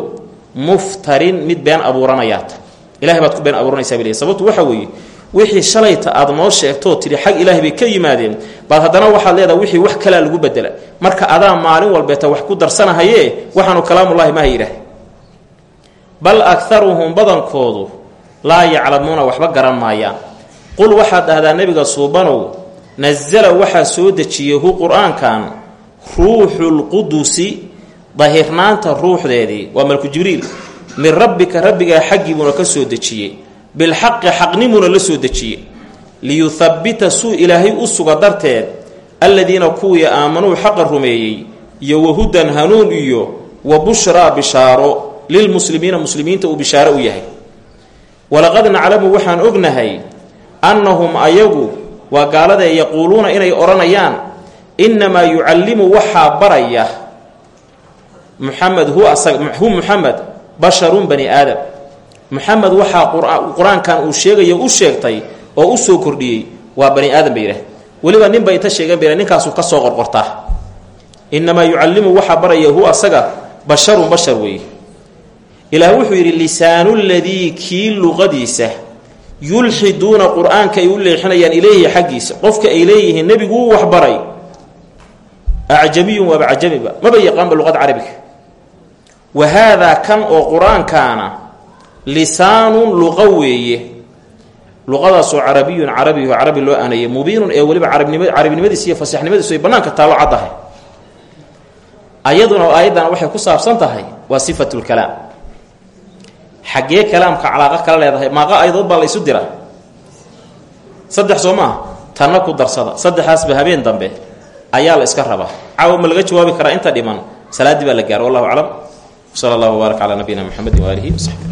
muftarin mid been abuuranayaata ilahay baad ku been abuuranaysaa bay sababtu waxa weeye wixii shalayta aad noo sheegtoo tidhi xag ilaahay bay ka yimaadeen. Baad haddana waxaad leedaha wixii wax kalaa lagu bedela marka adaa maalin walbeeta wax ku darsanahaye waxaanu kalaamullahi maha yidhaah bal akharuhum badankoodu laa yaclamuuna waxba garan maayaan. Qul waxaad dhahdaa nebiga suubanow nasala waxaa soo dejiyey hu qur'aankan ruuxulqudusi dahirnaanta ruuxdeedii waa malku jibriil min rabbika rabbigaa xaggiibuuna ka soo dejiyey. Bilxaqi xaqnimuuna la soo dejiyey. Liyuthabbita suu ilaahay u suga darteed alladiina kuwii aamanuu xaqa rumeeyey iyo wahudan hanuun iyo wa bushraa bishaaro lilmuslimiina muslimiinta uu bishaaro u yahay walaqad naclamu waxaan ognahay annahum ayagu waa gaaladee yaquuluuna inay odhanayaan innamaa yucallimu waxaa baraya muxamed hu muxamed basharun bani aadam muxamed waxaa qur'aankan uu sheegayo u sheegtay oo u soo kordhiyey waa bani aadam bay yidhah weliba nin bay inta sheegeen bay ninkaasuu ka soo qorqortaa innamaa yucallimu waxaa baraya hu asaga basharun bashar weeye ilaah wuxuu yidhi lisaanu ladii kii luqadiisa yulxiduuna qur'aanka ay u leexinayaan ilayhi xaggiisa. Qofka ay leeyihiin nebiguu waxbaray. Acjamiyun waaba cajamiba maba yaqaanba luqada carabiga wa haadaa kan oo qur'aankaana lisaanun luqa weeye. Luqadaasoo carabiyun carabiho carabi loo aanayay mubiinun ee weliba carabnima carabinimadiis iyo fasaxnimadiisu ay bannaanka taallo caddahay ayaduna aayaddan waxay ku saabsan tahay waa sifatulkalaam xaggee kalaamka calaaqo kala leedahay maaqa ayadood baa la ysu dira. Saddex soo maaha tanna ku darsada. Saddexaasba habeen dambe ayaa la iska rabaa. Caawa ma laga jawaabi karaa inta dhiman. Salaaddii baa la gaaro wallahu aclam. Sala allahu wbaarak calaa nabiyina mxamedi waaalihi wsaxbi